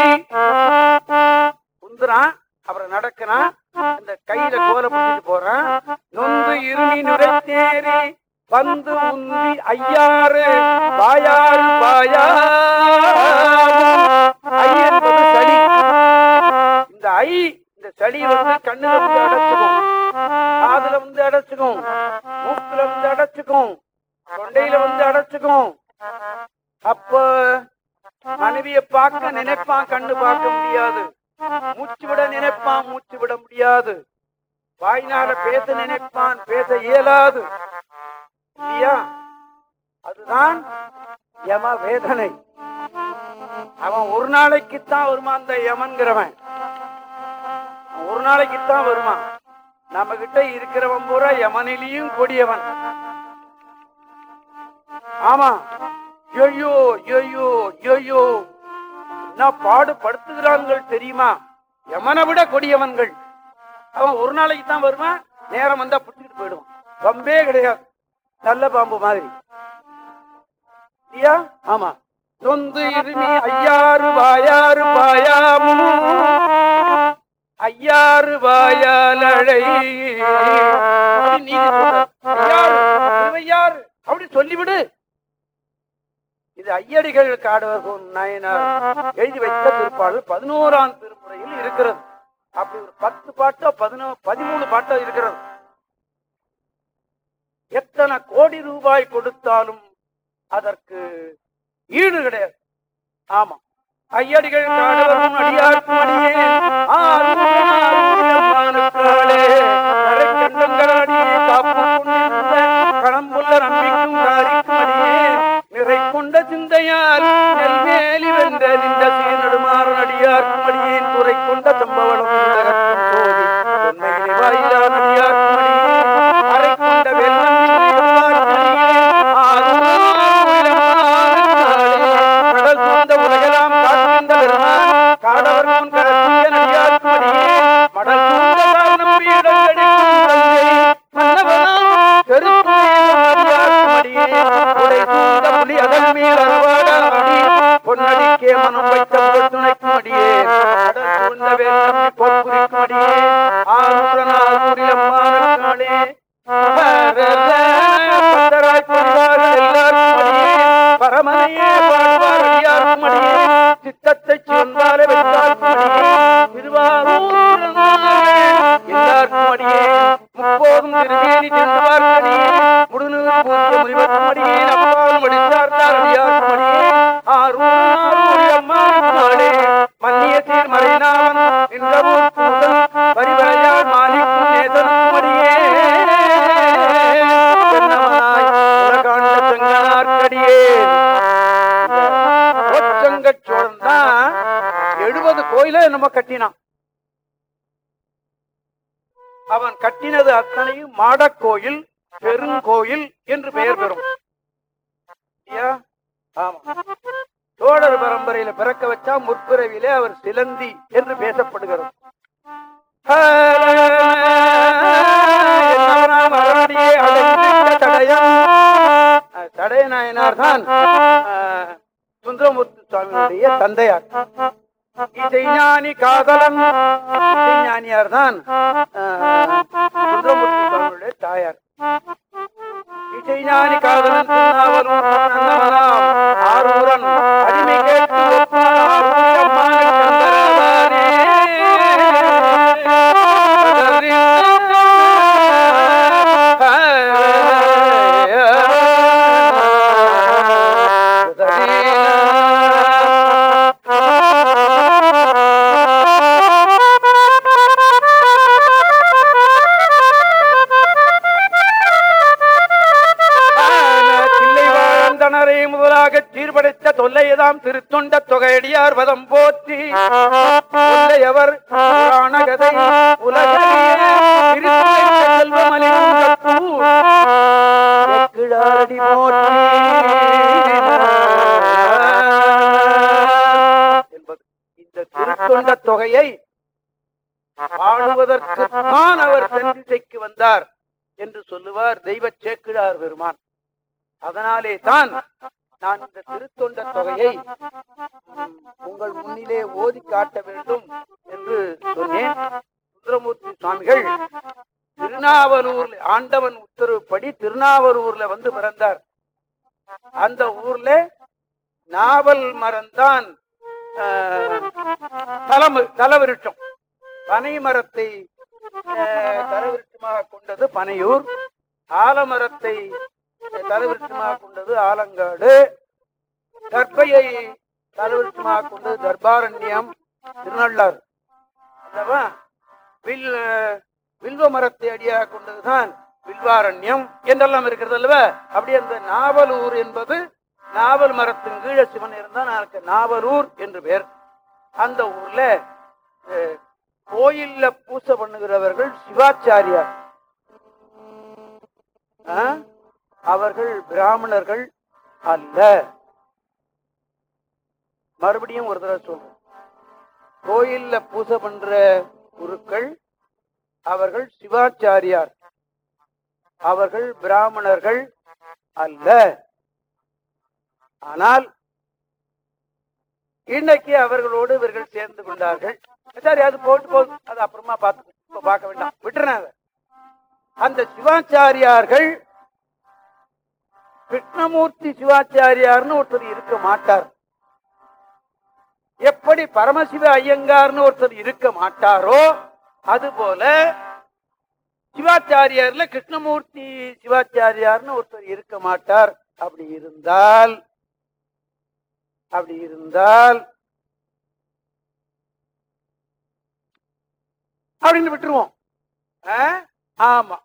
குந்துறான் அப்புறம் நடக்கிறான். அந்த கையில கோல பிடிச்சிட்டு போறான். நொந்து இருமி நுரைத்தேறி வந்து உந்தி ஐயாறு. பாயாறு பாயா சளி. இந்த ஐ இந்த சளி வந்து கண்ணுல வந்து அடைச்சுக்கும். காதுல வந்து அடைச்சுக்கும். மூக்குல வந்து அடைச்சுக்கும். தொண்டையில வந்து அடைச்சுக்கும். அப்ப மனைவிய பார்க்க நினைப்பான் கண்ணு பார்க்க முடியாது. மூச்சு விட நினைப்பான் மூச்சு விட முடியாது. வாய்னால பேச நினைப்பான் பேச இயலாது. இல்லையா? அதுதான் யம வேதனை அவன் ஒரு நாளைக்குத்தான் வருமான் அந்த யமன்கிறவன். ஒரு நாளைக்குத்தான் வருமான் நம்ம கிட்ட இருக்கிறவன் பூரா யமனிலையும் கொடியவன். ஆமா. ஐயோ ஐயோ ஐயோ நான் பாடுபடுத்துகிறான்கள் தெரியுமா? எமனை விட கொடியவன்கள்? அவன் ஒரு நாளைக்கு தான் வருவான் நேரம் வந்தா பிடிச்சிட்டு போயிடுவான். பம்பே கிடையாது. நல்ல பாம்பு மாதிரி. இல்லையா? ஆமா. நொந்து இருமி ஐயாறு வாயாறு பாயாமும் ஐயாறு வாயாலழை அப்படி அப்படி சொல்லிவிடு. இது ஐயடிகள் காடவர் நாயனார் எழுதி வைத்த திருப்பாடல் பதினோராம் திருமுறையில் இருக்கிறது. அப்படி ஒரு பத்து பாட்டோ பதினோ பதிமூணு பாட்டோ இருக்கிறது. எத்தனை கோடி ரூபாய் கொடுத்தாலும் அதற்கு ஈடு கிடையாது. ஆமா. ஐயடிகள் காடவரும் கொண்ட நெல்வேலி வென்ற நின்ற சீனடுமாறன் அடியார்க்கும் அடியேன் துறை கொண்ட சம்பவம் ಹೊನ್ನಡಿಕೆ ಮನೋವೈತ ಪೊಡ್ಡುನಕ್ ಮಡಿಯೇ ಅಡಲ್ ಕೂಂದವೇ ನಮ್ಮಿ ಪೊಪ್ಪುರಿಕ್ ಮಡಿಯೇ முற்பிறவிலே அவர் சிலந்தி என்று பேசப்படுகிறார் தடைய நாயனார் தான் சுந்தரமூர்த்தி சுவாமியுடைய தந்தையார். இசைஞானி காதலன் இசைஞானியார் தான் எல்லாம் திருத்தொண்ட தொகையடியார் வதம் போற்றி. தொல்லையவர் போற்றி. என்பது இந்த திருத்தொண்ட தொகையை பாடுவதற்கு தான் அவர் தென்திசைக்கு வந்தார் என்று சொல்லுவார் தெய்வ சேக்கிழார் பெருமான். அதனாலே தான் நான் இந்த திருத்தொண்ட தொகையை உங்கள் முன்னிலே ஓதி காட்ட வேண்டும் என்று சொன்னேன். சுந்தரமூர்த்தி சுவாமிகள் திருநாவலூர்ல ஆண்டவன் உத்தரவுப்படி திருநாவலூர்ல வந்து பிறந்தார். அந்த ஊர்ல நாவல் மரம்தான் ஆஹ், தலமு தலவிருட்சம் பனை மரத்தை ஆஹ், தலவிருட்சமாக கொண்டது பனையூர். ஆலமரத்தை தலவிருட்சமாக கொண்டது ஆலங்காடு. கற்பையை தலவிருட்சமாக கொண்டது தர்பாரண்யம் திருநள்ளாறு. அல்லவா? வில் வில்வ மரத்தை அடியாக கொண்டதுதான் வில்வாரண்யம் என்றெல்லாம் இருக்கிறது அல்லவா? அப்படி அந்த நாவலூர் என்பது நாவல் மரத்தின் கீழே சிவன் இருந்தால் நாளைக்கு நாவலூர் என்று பேர். அந்த ஊர்ல கோயில்ல பூசை பண்ணுகிறவர்கள் சிவாச்சாரியார். ஆஹ் அவர்கள் பிராமணர்கள் அல்ல. மறுபடியும் ஒரு தடவை சொல்றேன். கோயில்ல பூசை பண்ற குருக்கள் அவர்கள் சிவாச்சாரியார். அவர்கள் பிராமணர்கள் அல்ல. ஆனால் இன்னைக்கு அவர்களோடு இவர்கள் சேர்ந்து கொண்டார்கள். சரி அது போட்டு போதும் அது அப்புறமா பார்த்து பார்க்க வேண்டாம். விட்டுறேன் அந்த சிவாச்சாரியார்கள் கிருஷ்ணமூர்த்தி சிவாச்சாரியார்னு ஒருத்தர் இருக்க மாட்டார். எப்படி பரமசிவ ஐயங்கார்னு ஒருத்தர் இருக்க மாட்டாரோ அதுபோல சிவாச்சாரியார்ல கிருஷ்ணமூர்த்தி சிவாச்சாரியார்னு ஒருத்தர் இருக்க மாட்டார். அப்படி இருந்தால் அப்படி இருந்தால் அப்படின்னு விட்டுருவோம். ஆ? ஆமா.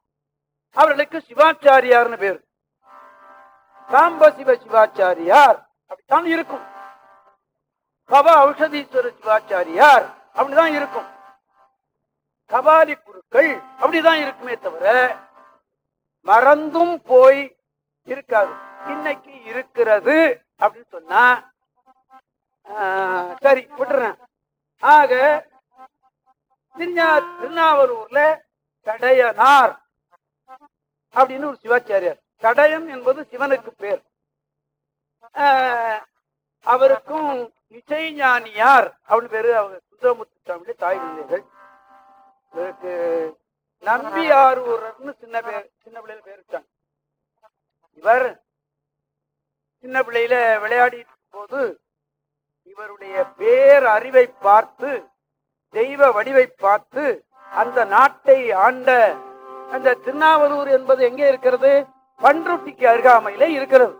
அவர்களுக்கு சிவாச்சாரியார்னு பேர். சாம்பசிவ சிவாச்சாரியார். அப்படித்தான் இருக்கும். பவ ஔஷதீஸ்வர சிவாச்சாரியார். அப்படிதான் இருக்கும். கபாலி குருக்கள் அப்படிதான் இருக்குமே தவிர மறந்தும் போய் இருக்காது. இன்னைக்கு இருக்கிறது அப்படின்னு சொன்னா ஆஹ், சரி விட்டுறேன். ஆக திருஞா திருநாவலூர்ல கடையனார் அப்படின்னு ஒரு சிவாச்சாரியார். கடையம் என்பது சிவனுக்கு பேர். அவருக்கும் அவருக்கும் இசைஞானியார் அப்படின்னு பேரு அவங்க சுந்தரமுத்து சுவாமியுடைய தாய் பிள்ளைகள் இவருக்கு நம்பியாரூரர்னு சின்ன பேர் சின்ன பிள்ளையில பேர் வச்சாங்க. இவர் சின்ன பிள்ளையில விளையாடிட்டு போது இவருடைய பேர் அறிவை பார்த்து தெய்வ வடிவை பார்த்து அந்த நாட்டை ஆண்ட அந்த திருநாவலூர் என்பது எங்கே இருக்கிறது? பண்ருட்டிக்கு அருகாமையிலே இருக்கிறது.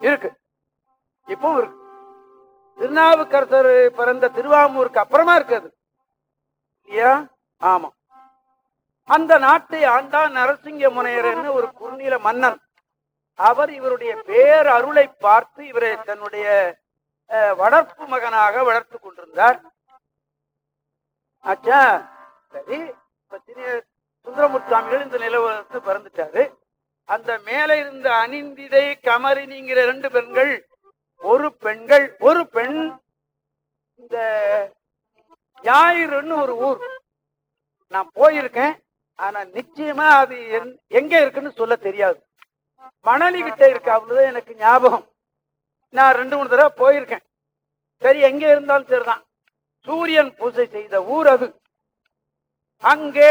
இருக்கு. இப்போ இருக்கு. திருநாவுக்கரசர் பிறந்த திருவாமூருக்கு அப்புறமா இருக்குது. இல்லையா? ஆமா. அந்த நாட்டை ஆண்டா நரசிங்க முனையர்னு ஒரு குறுநில மன்னன் அவர் இவருடைய பேர் அருளை பார்த்து இவரை தன்னுடைய அஹ், வளர்ப்பு மகனாக வளர்த்து கொண்டிருந்தார். ஆச்சா? சரி. சுந்தரமுத்தாமிகள் இந்த நிலவரத்து பிறந்துட்டாரு. அந்த மேல இருந்த அனிந்திதை கமரினிங்கிற ரெண்டு பெண்கள் ஒரு பெண்கள் ஒரு பெண் இந்த ஞாயிறுன்னு ஒரு ஊர். நான் போயிருக்கேன் ஆனா நிச்சயமா அது எங்க இருக்குன்னு சொல்ல தெரியாது. மணலி கிட்ட இருக்கு அவ்வளவுதான் எனக்கு ஞாபகம். நான் ரெண்டு மூணு தடவை போயிருக்கேன். சரி எங்க இருந்தாலும் சரிதான். சூரியன் பூஜை செய்த ஊர் அது. அங்கே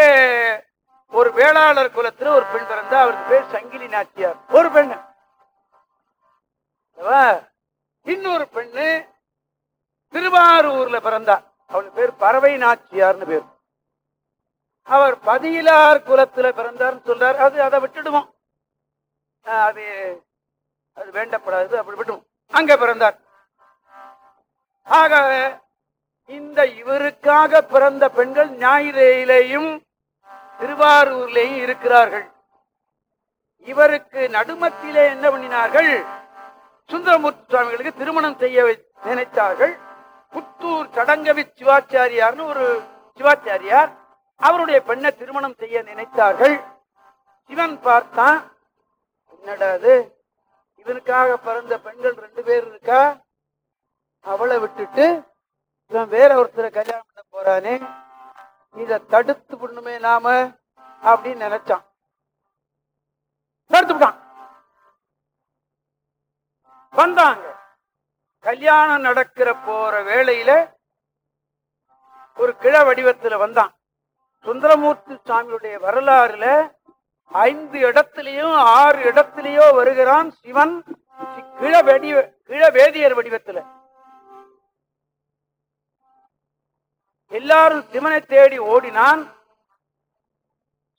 ஒரு வேளாளர் குலத்துல ஒரு பெண் பிறந்தா அவருக்கு பேர் சங்கிலி நாச்சியார். ஒரு பெண்ணு. இன்னொரு பெண்ணு திருவாரூர்ல பிறந்தா. அவளுக்கு பேர் பறவை நாச்சியார்னு பேர். அவர் பதியிலார் குலத்துல பிறந்தார்னு சொல்றார். அது அதை விட்டுடுவோம். அது அது வேண்டப்படாது அப்படி விட்டுவோம் அங்க பிறந்தார். ஆக இந்த இவருக்காக பிறந்த பெண்கள் ஞாயிறையிலேயும் திருவாரூர்லேயும் இருக்கிறார்கள். இவருக்கு நடுமத்திலே என்ன பண்ணினார்கள்? சுந்தரமூர்த்தி சுவாமிகளுக்கு திருமணம் செய்ய வை- நினைத்தார்கள். புத்தூர் சடங்கவி சிவாச்சாரியார்னு ஒரு சிவாச்சாரியார் அவருடைய பெண்ணை திருமணம் செய்ய நினைத்தார்கள். சிவன் பார்த்தான் என்னடாது இவனுக்காக பிறந்த பெண்கள் ரெண்டு பேர் இருக்கா? அவளை விட்டுட்டு இவன் வேற ஒருத்தரை கல்யாணம் பண்ண போறானே? இத தடுத்து விடணுமே நாம அப்படின்னு நினைச்சான். தடுத்து விட்டான். வந்தாங்க. கல்யாணம் நடக்கிற போற வேளையில ஒரு கிழ வடிவத்துல வந்தான். சுந்தரமூர்த்தி சுவாமியுடைய வரலாறுல ஐந்து இடத்திலையும் ஆறு இடத்திலேயோ வருகிறான் சிவன் கிழ வடிவ கிழ வேதியர் வடிவத்துல. எல்லாரும் சிவனை தேடி ஓடினான்.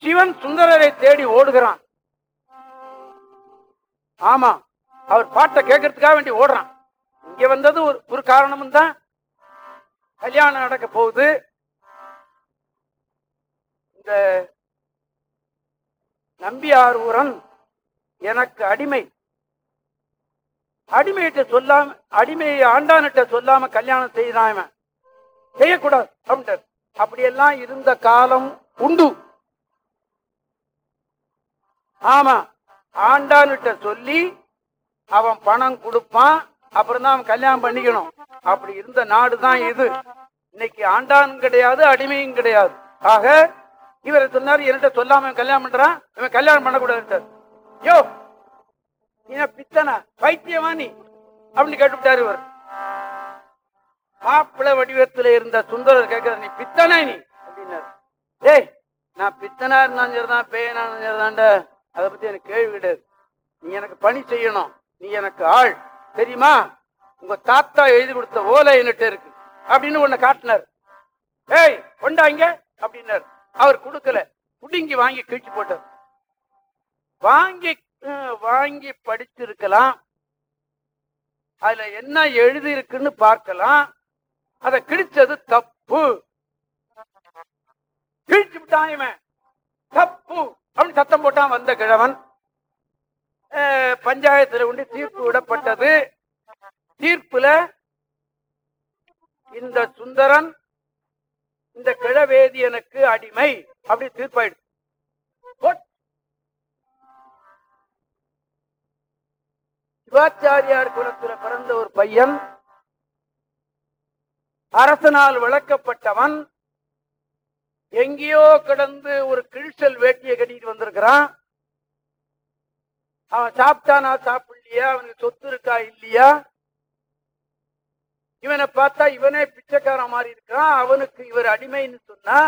சிவன் சுந்தரரை தேடி ஓடுகிறான். ஆமா அவர் பாட்டை கேட்கறதுக்காக வேண்டி ஓடுறான். இங்க வந்தது ஒரு ஒரு காரணமும் தான். கல்யாணம் நடக்க போகுது. இந்த நம்பியாரூரன் எனக்கு அடிமை. அடிமையிட்ட சொல்லாம அடிமையை ஆண்டானிட்ட சொல்லாம கல்யாணம் செய்தான் இவன். செய்யக்கூடாது. அப்படின்ட்டார். அப்படியெல்லாம் இருந்த காலம் உண்டு. ஆமா ஆண்டான்கிட்ட சொல்லி அவன் பணம் கொடுப்பான் அப்புறம் தான் அவன் கல்யாணம் பண்ணிக்கணும். அப்படி இருந்த நாடு தான் இது. இன்னைக்கு ஆண்டான் கிடையாது அடிமையும் கிடையாது. ஆக இவர் சொன்னாரு என்கிட்ட சொல்லாம கல்யாணம் பண்றான்? இவன் கல்யாணம் பண்ணக்கூடாது யோ ஏன் என்ன பித்தனா? பைத்தியமா நீ? அப்படின்னு கேட்டுவிட்டாரு இவர். மாப்பிள்ளை வடிவத்துல இருந்த சுந்தரர் கேட்கிற நீ பித்தனா நீ? அப்படின்னாரு. டேய் நான் பித்தனா இருந்தாலும் சரிதான் பேயனா இருந்தாலும் அதை பத்தி எனக்கு கேள்வி கிடையாது. நீ எனக்கு பணி செய்யணும் நீ எனக்கு ஆள் தெரியுமா? உங்க தாத்தா எழுதி கொடுத்த ஓலை என்கிட்ட இருக்கு. அப்படின்னு உன்னை காட்டினார். ஏய் கொண்டாங்க அப்படின்னாரு. அவர் கொடுக்கல. குடுங்கி வாங்கி கிழிச்சு போட்டார். வாங்கி வாங்கி படிச்சிருக்கலாம். அதுல என்ன எழுதி இருக்குன்னு பார்க்கலாம். அதை கிழிச்சது தப்பு. கிழிச்சு விட்டான் இவன். தப்பு அப்படின்னு சத்தம் போட்டான் வந்த கிழவன். அஹ், பஞ்சாயத்துல கொண்டு தீர்ப்பு விடப்பட்டது. தீர்ப்புல இந்த சுந்தரன் இந்த கிழவேதியனுக்கு அடிமை அப்படி தீர்ப்பாயிடுச்சு சிவாச்சாரியார் குலத்துல பிறந்த ஒரு பையன் அரசனால் விளக்கப்பட்டவன் எங்கேயோ கிடந்து ஒரு கிழிச்சல் வேட்டியை கட்டிட்டு வந்திருக்கிறான். அவன் சாப்பிட்டானா சாப்பிடலையா? அவனுக்கு சொத்து இருக்கா இல்லையா? இவனை பார்த்தா இவனே பிச்சைக்காரன் மாதிரி இருக்கிறான். அவனுக்கு இவர் அடிமைன்னு சொன்னா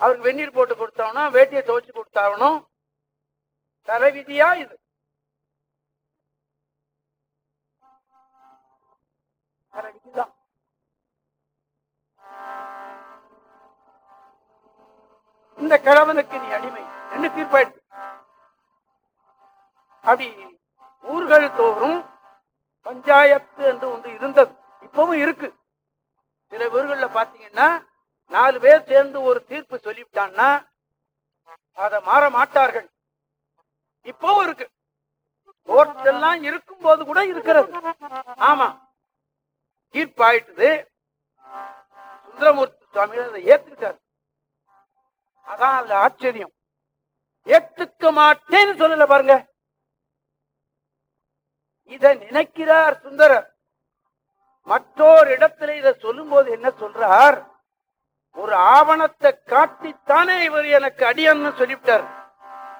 அவனுக்கு வெந்நீர் போட்டு கொடுத்தாவணும் வேட்டியை துவைச்சு கொடுத்தாவணும் தலைவிதியா இது. தலைவிதிதான். இந்த கிழவனுக்கு நீ அடிமை. என்ன தீர்ப்பாயிடுச்சு அப்படி ஊர்கள் தோறும் பஞ்சாயத்து என்று ஒன்று இருந்தது. இப்பவும் இருக்கு. சில ஊர்கள்ல பாத்தீங்கன்னா நாலு பேர் சேர்ந்து ஒரு தீர்ப்பு சொல்லிவிட்டான்னா அதை மாற மாட்டார்கள். இப்பவும் இருக்கு. கோர்ட் எல்லாம் இருக்கும் போது கூட இருக்கிறது. ஆமா. தீர்ப்பாயிட்டுது. சுந்தரமூர்த்தி சுவாமிகள் அதை ஏத்துக்கிட்டாரு. அதான் அதுல ஆச்சரியம். ஏத்துக்க மாட்டேன்னு சொல்லல பாருங்க. இத நினைக்கிறார் சுந்தரர். மற்றொரு இடத்துல இத சொல்லும் போது என்ன சொல்றார்? ஒரு ஆவணத்தை காட்டித்தானே இவர் எனக்கு அடியன்னு சொல்லிவிட்டார்.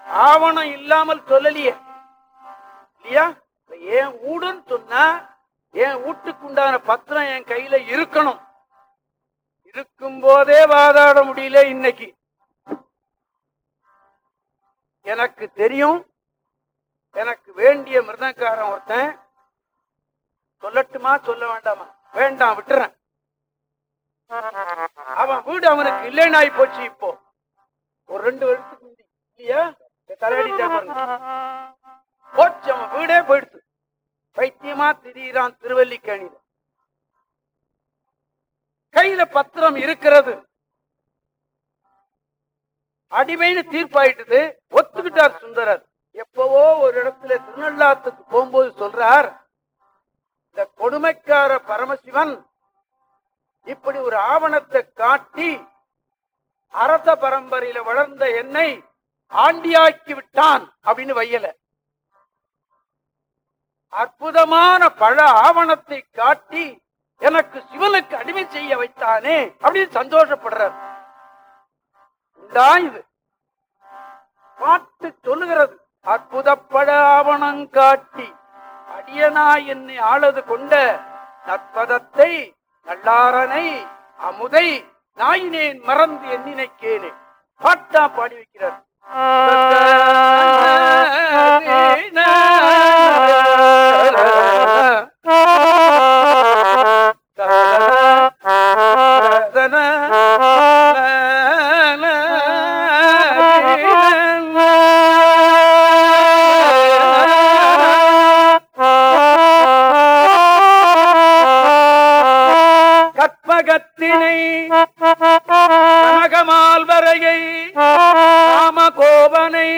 ஆவணம் இல்லாமல் சொல்லலையே. இல்லையா? ஏன் என் சொன்னா என் வீட்டுக்குண்டான பத்திரம் என் கையில இருக்கணும்? இருக்கும் போதே வாதாட முடியல இன்னைக்கு. எனக்கு தெரியும் எனக்கு வேண்டிய மிருதங்காரன் ஒருத்தன் சொல்லட்டுமா சொல்ல வேண்டாமா? வேண்டாம் விட்டுறேன். அவன் வீடு அவனுக்கு இல்லைனாய் போச்சு இப்போ. ஒரு ரெண்டு வருஷத்துக்கு இல்லையா? தலையடி போச்சு அவன் வீடே போயிடுச்சு. பைத்தியமா திடீரான் திருவல்லிக்கேணியில. கையில பத்திரம் இருக்கிறது. அடிமைன்னு தீர்ப்பாயிட்டது. ஒத்துக்கிட்டார் சுந்தரர். எப்பவோ ஒரு இடத்துல திருநள்ளாத்துக்கு போகும்போது சொல்றார் இந்த கொடுமைக்கார பரமசிவன் இப்படி ஒரு ஆவணத்தை காட்டி அரச பரம்பரையில வளர்ந்த என்னை ஆண்டியாக்கி விட்டான் அப்படின்னு வையல. அற்புதமான பல ஆவணத்தை காட்டி எனக்கு சிவனுக்கு அடிமை செய்ய வைத்தானே அப்படின்னு சந்தோஷப்படுறார் இது பாட்டு சொல்லுகிறது அற்புதப்பட ஆவணம் காட்டி அடியனா என்னை ஆளது கொண்ட நற்பதத்தை நல்லாரனை அமுதை நாயினேன் மறந்து எண்ணினைக்கேனே பாட்டா பாடி வைக்கிறார் கற்பகத்தினை கனகமால் வரையை காமகோபனை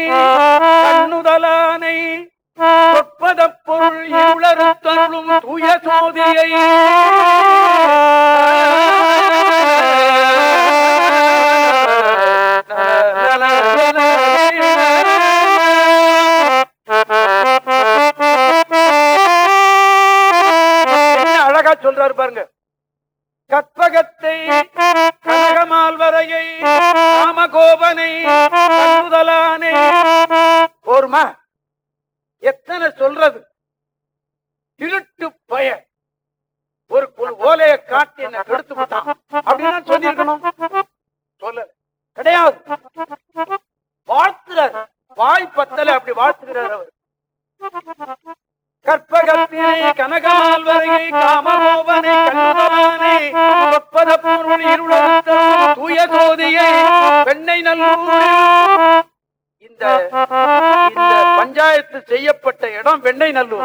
பெண்ணை நல்லூர்.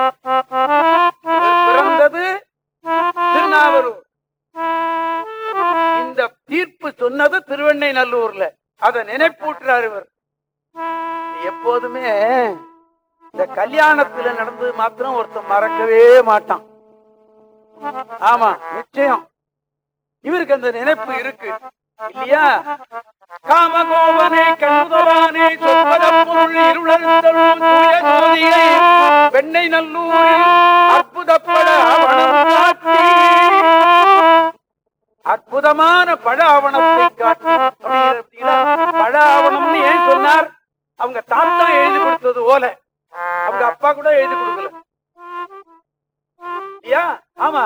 பிறந்தது திருநாவலூர். இந்த தீர்ப்பு சொன்னது திருவெண்ணை நல்லூர்ல. அதை நினைப்பூட்டுறார் இவர். எப்போதுமே இந்த கல்யாணத்துல நடந்தது மாத்திரம் ஒருத்தன் மறக்கவே மாட்டான். ஆமா நிச்சயம். இவருக்கு அந்த நினைப்பு இருக்கு. இல்லையா? காமகோவனே கண்ணுதலானே சொற்பத பொருள் தூய வெண்ணை நல்லூரில் அற்புதப்பட அற்புதமான பழ ஆவணத்தை காட்டி. பழ ஆவணம்னு ஏன் சொன்னார்? அவங்க தாத்தா எழுதி கொடுத்தது ஓலை அவங்க அப்பா கூட எழுதி கொடுக்கல. ஆமா ஆமா.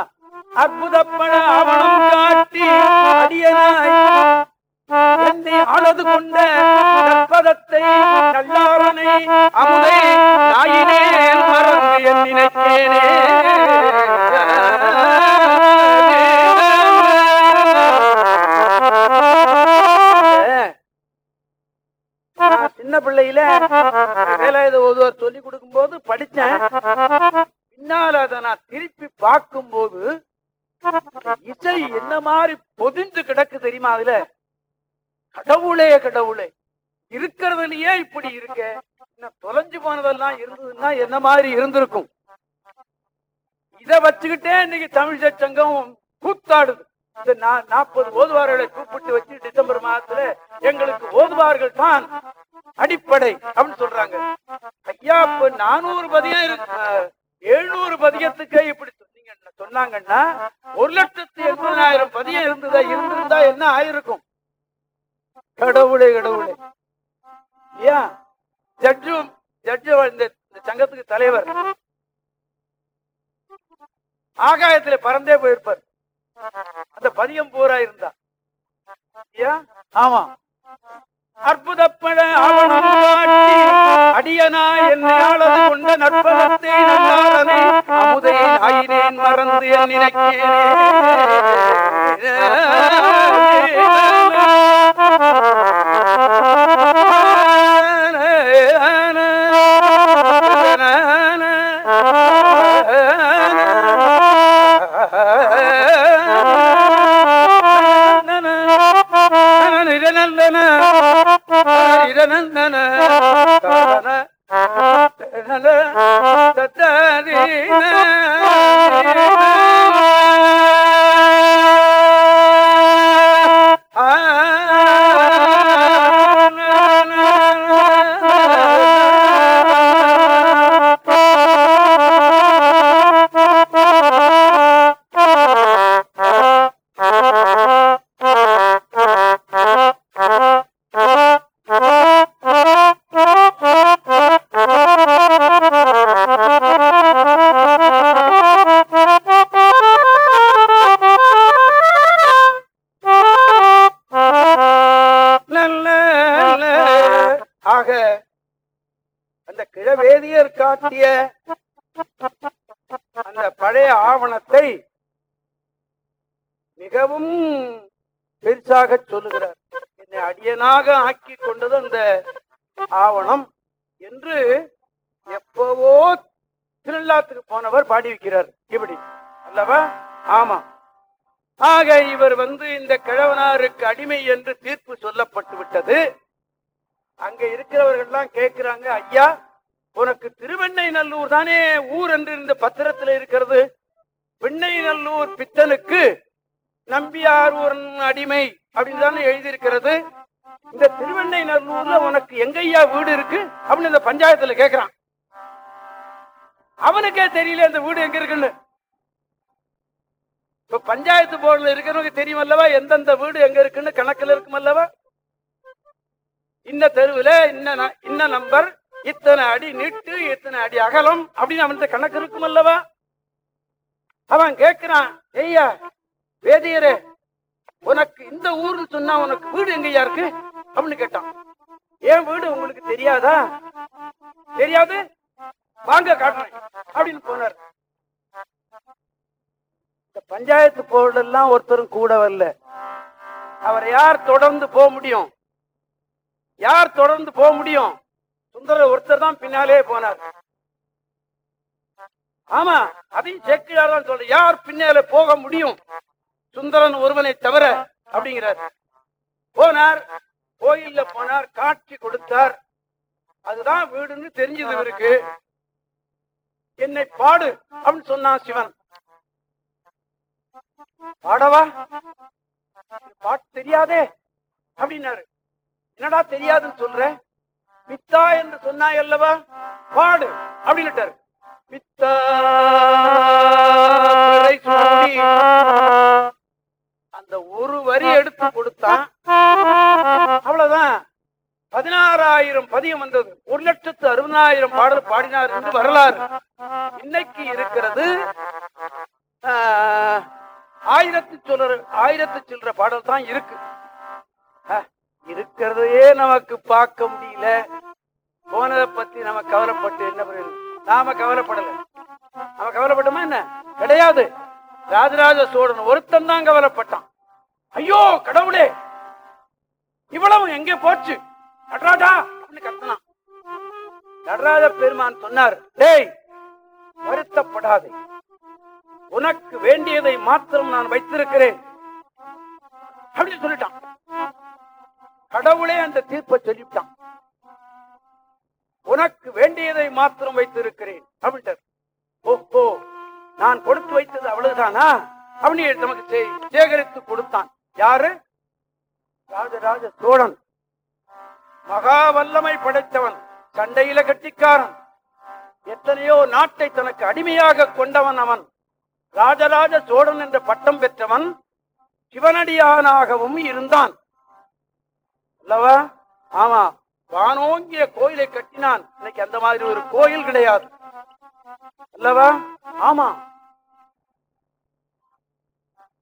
பழ ஆவணம் காட்டி அடியனாய் என்னை ஆளது கொண்ட நற்பதத்தை அமுதை மறந்து நினைக்கேனே சின்ன பிள்ளையில வேலாயுத ஓதுவார் சொல்லி கொடுக்கும் போது படிச்சேன் பின்னால அதை நான் திருப்பி பார்க்கும் போது இசை என்ன மாதிரி பொதிந்து கிடக்கு தெரியுமா அதுல? கடவுளே கடவுளே இருக்கிறதுலயே இப்படி இருக்க. தொலைஞ்சு போனதெல்லாம் இருந்ததுன்னா என்ன மாதிரி இருந்திருக்கும்? இத வச்சுக்கிட்டே இன்னைக்கு தமிழ் சங்கம் கூத்தாடுது. இந்த நா- நாற்பது ஓதுவார்களை கூப்பிட்டு வச்சு டிசம்பர் மாதத்துல எங்களுக்கு ஓதுவார்கள் தான் அடிப்படை அப்படின்னு சொல்றாங்க. ஐயா இப்ப நானூறு பதியம் இருக்கு எழுநூறு பதியத்துக்கே இப்படி சொன்னீங்கன்னு சொன்னாங்கன்னா ஒரு லட்சத்தி எண்பதாயிரம் பதியம் இருந்ததா இருந்திருந்தா என்ன ஆயிருக்கும்? கடவுளே கடவுளே. ஏன்? ஜட்ஜும் ஜட்ஜு இந்த சங்கத்துக்கு தலைவர். ஆகாயத்துல பறந்தே போயிருப்பார். அந்த பதியம் பூரா இருந்தா. ஆமா. அற்புதப்பட ஆவணம் காட்டி அடியனா என்னை ஆளது கொண்ட நற்பதத்தை நல்லாரனை அமுதை ஆயினேன் மறந்து என் நினைக்கேனே பெருசாக சொல்லுகிறார். என்னை அடியனாக ஆக்கி கொண்டது அந்த ஆவணம் என்று எப்பவோ திருநள்ளாத்துக்கு போனவர் பாடி வைக்கிறார். இப்படி. அல்லவா? ஆமா. ஆக இவர் வந்து இந்த கிழவனாருக்கு அடிமை என்று தீர்ப்பு சொல்லப்பட்டு விட்டது. அங்க இருக்கிறவர்கள்லாம் கேட்கிறாங்க ஐயா உனக்கு திருவெண்ணை நல்லூர் தானே ஊர் என்று இந்த பத்திரத்துல இருக்கிறது. வெண்ணை நல்லூர் பித்தனுக்கு நம்பியார் ஒரு அடிமை. அப்படின்னு தானே எழுதியிருக்கிறது? இந்த திருவெண்ணை நல்லூர்ல உனக்கு எங்கய்யா வீடு இருக்கு? அப்படின்னு இந்த பஞ்சாயத்துல கேக்குறான். அவனுக்கே தெரியல இந்த வீடு எங்க இருக்குன்னு. இப்ப பஞ்சாயத்து போர்டுல இருக்கிறவங்க தெரியும் அல்லவா? எந்தெந்த வீடு எங்க இருக்குன்னு? கணக்குல இருக்கும் அல்லவா? இந்த தெருவுல இன்ன ந- இன்ன நம்பர் இத்தனை அடி நீட்டு இத்தனை அடி அகலம் அப்படின்னு அவன் கணக்கு இருக்கும் அல்லவா? அவன் கேட்கிறான் ஐயா வேதியரே உனக்கு இந்த ஊர்னு சொன்னா உனக்கு வீடு எங்கயா இருக்கு? அப்படின்னு கேட்டான். என் வீடு உங்களுக்கு தெரியாதா? தெரியாது? வாங்க காட்டுறேன் அப்படின்னு போனார். இந்த பஞ்சாயத்து போர்டு எல்லாம் ஒருத்தரும் கூட வரல. அவரை யார் தொடர்ந்து போக முடியும்? யார் தொடர்ந்து போக முடியும்? சுந்தர ஒருத்தர் தான் பின்னாலே போனார். ஆமா அதையும் சேக்கிழார் தான் சொல்ற யார் பின்னாலே போக முடியும்? சுந்தரன் ஒருவனை தவிர அப்படிங்கிறார். போனார் கோயில்ல போனார் காட்சி கொடுத்தார். அதுதான் வீடுன்னு தெரிஞ்சது இவருக்கு. என்னை பாடு அப்படின்னு சொன்னான் சிவன். பாடவா? பாட்டு தெரியாதே அப்படின்னாரு. என்னடா தெரியாதுன்னு சொல்ற? வித்தா என்று சொன்னாய் அல்லவா? பாடு அப்படின்னுட்டாரு. பித்தா பிறை ஒரு வரி எடுத்து கொடுத்தான் அவ்வளவுதான். பதினாறாயிரம் பதியம் வந்தது. ஒரு லட்சத்து அறுபதாயிரம் பாடல் பாடினார் என்று வரலாறு. இன்னைக்கு இருக்கிறது ஆஹ், ஆயிரத்து ஆயிரத்தி ஆயிரத்து சில்லற பாடல் தான் இருக்கு. ஆஹ், இருக்கிறதையே நமக்கு பார்க்க முடியல. போனதை பத்தி நம்ம கவலைப்பட்டு என்ன பிரயோஜனம் நாம கவலைப்படல. நாம கவலைப்பட்டோமா என்ன? கிடையாது. ராஜராஜ சோழன் ஒருத்தன் தான் கவலைப்பட்டான். ஐயோ கடவுளே. இவ்வளவு எங்கே போச்சு? நடராஜா அப்படின்னு கத்தினான் நடராஜ பெருமான் சொன்னார் டேய் வருத்தப்படாதே. உனக்கு வேண்டியதை மாத்திரம் நான் வைத்திருக்கிறேன். அப்படின்னு சொல்லிட்டான். கடவுளே அந்த தீர்ப்பை சொல்லிவிட்டான். உனக்கு வேண்டியதை மாத்திரம் வைத்திருக்கிறேன். அப்படின்ட்டார். ஓஹோ நான் கொடுத்து வைத்தது அவ்வளவுதானா? அப்படின்னு நமக்கு சேகரித்து கொடுத்தான். யாரு? ராஜராஜ சோழன். மகா வல்லமை படைத்தவன் சண்டையில கட்டிக்காரன். எத்தனையோ நாட்டை தனக்கு அடிமையாக கொண்டவன் அவன். ராஜராஜ சோழன் என்ற பட்டம் பெற்றவன் சிவனடியானாகவும் இருந்தான். அல்லவா? ஆமா வானோங்கிய கோயிலை கட்டினான். இன்னைக்கு அந்த மாதிரி ஒரு கோயில் கிடையாது. அல்லவா? ஆமா.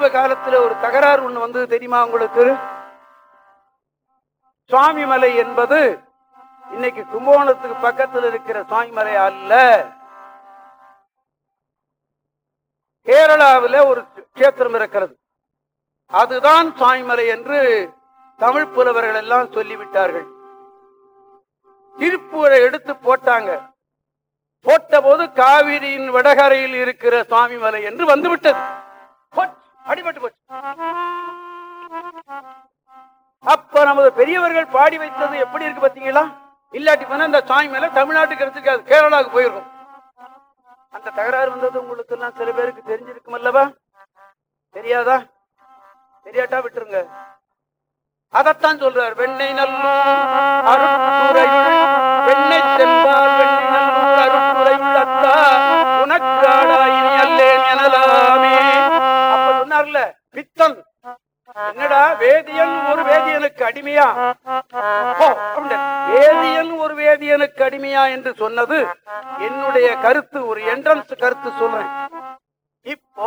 சமீப காலத்தில் ஒரு தகராறு ஒன்று வந்தது தெரியுமா உங்களுக்கு? சுவாமி மலை என்பது இன்னைக்கு கும்பகோணத்துக்கு பக்கத்தில் இருக்கிற சுவாமி மலை அல்ல. கேரளாவில் ஒரு கஷேத்திரம் இருக்கிறது. அதுதான் சுவாமிமலை என்று தமிழ் புலவர்கள் எல்லாம் சொல்லிவிட்டார்கள். திருப்பூரை எடுத்து போட்டாங்க. போட்ட போது காவிரியின் வடகரையில் இருக்கிற சுவாமிமலை என்று வந்துவிட்டது. அடிபட்டு போச்சு. அப்ப நமது பெரியவர்கள் பாடி வைத்தது எப்படி இருக்கு பாத்தீங்களா இல்லாட்டி போனா இந்த சாமி மேல தமிழ்நாட்டுக்கு எடுத்துக்காது கேரளாவுக்கு போயிருக்கும் அந்த தகராறு வந்தது உங்களுக்கு எல்லாம் சில பேருக்கு தெரிஞ்சிருக்கும் அல்லவா? தெரியாதா? தெரியாட்டா விட்டுருங்க. அதத்தான் சொல்றார் வெண்ணெய் நல்லூர் பித்தன் என்னடா வேதியன் ஒரு வேதியனுக்கு அடிமையா? வேதியன் ஒரு வேதியனுக்கு அடிமையா என்று சொன்னது என்னுடைய கருத்து ஒரு என்ட்ரன்ஸ் கருத்து சொல்றேன். இப்போ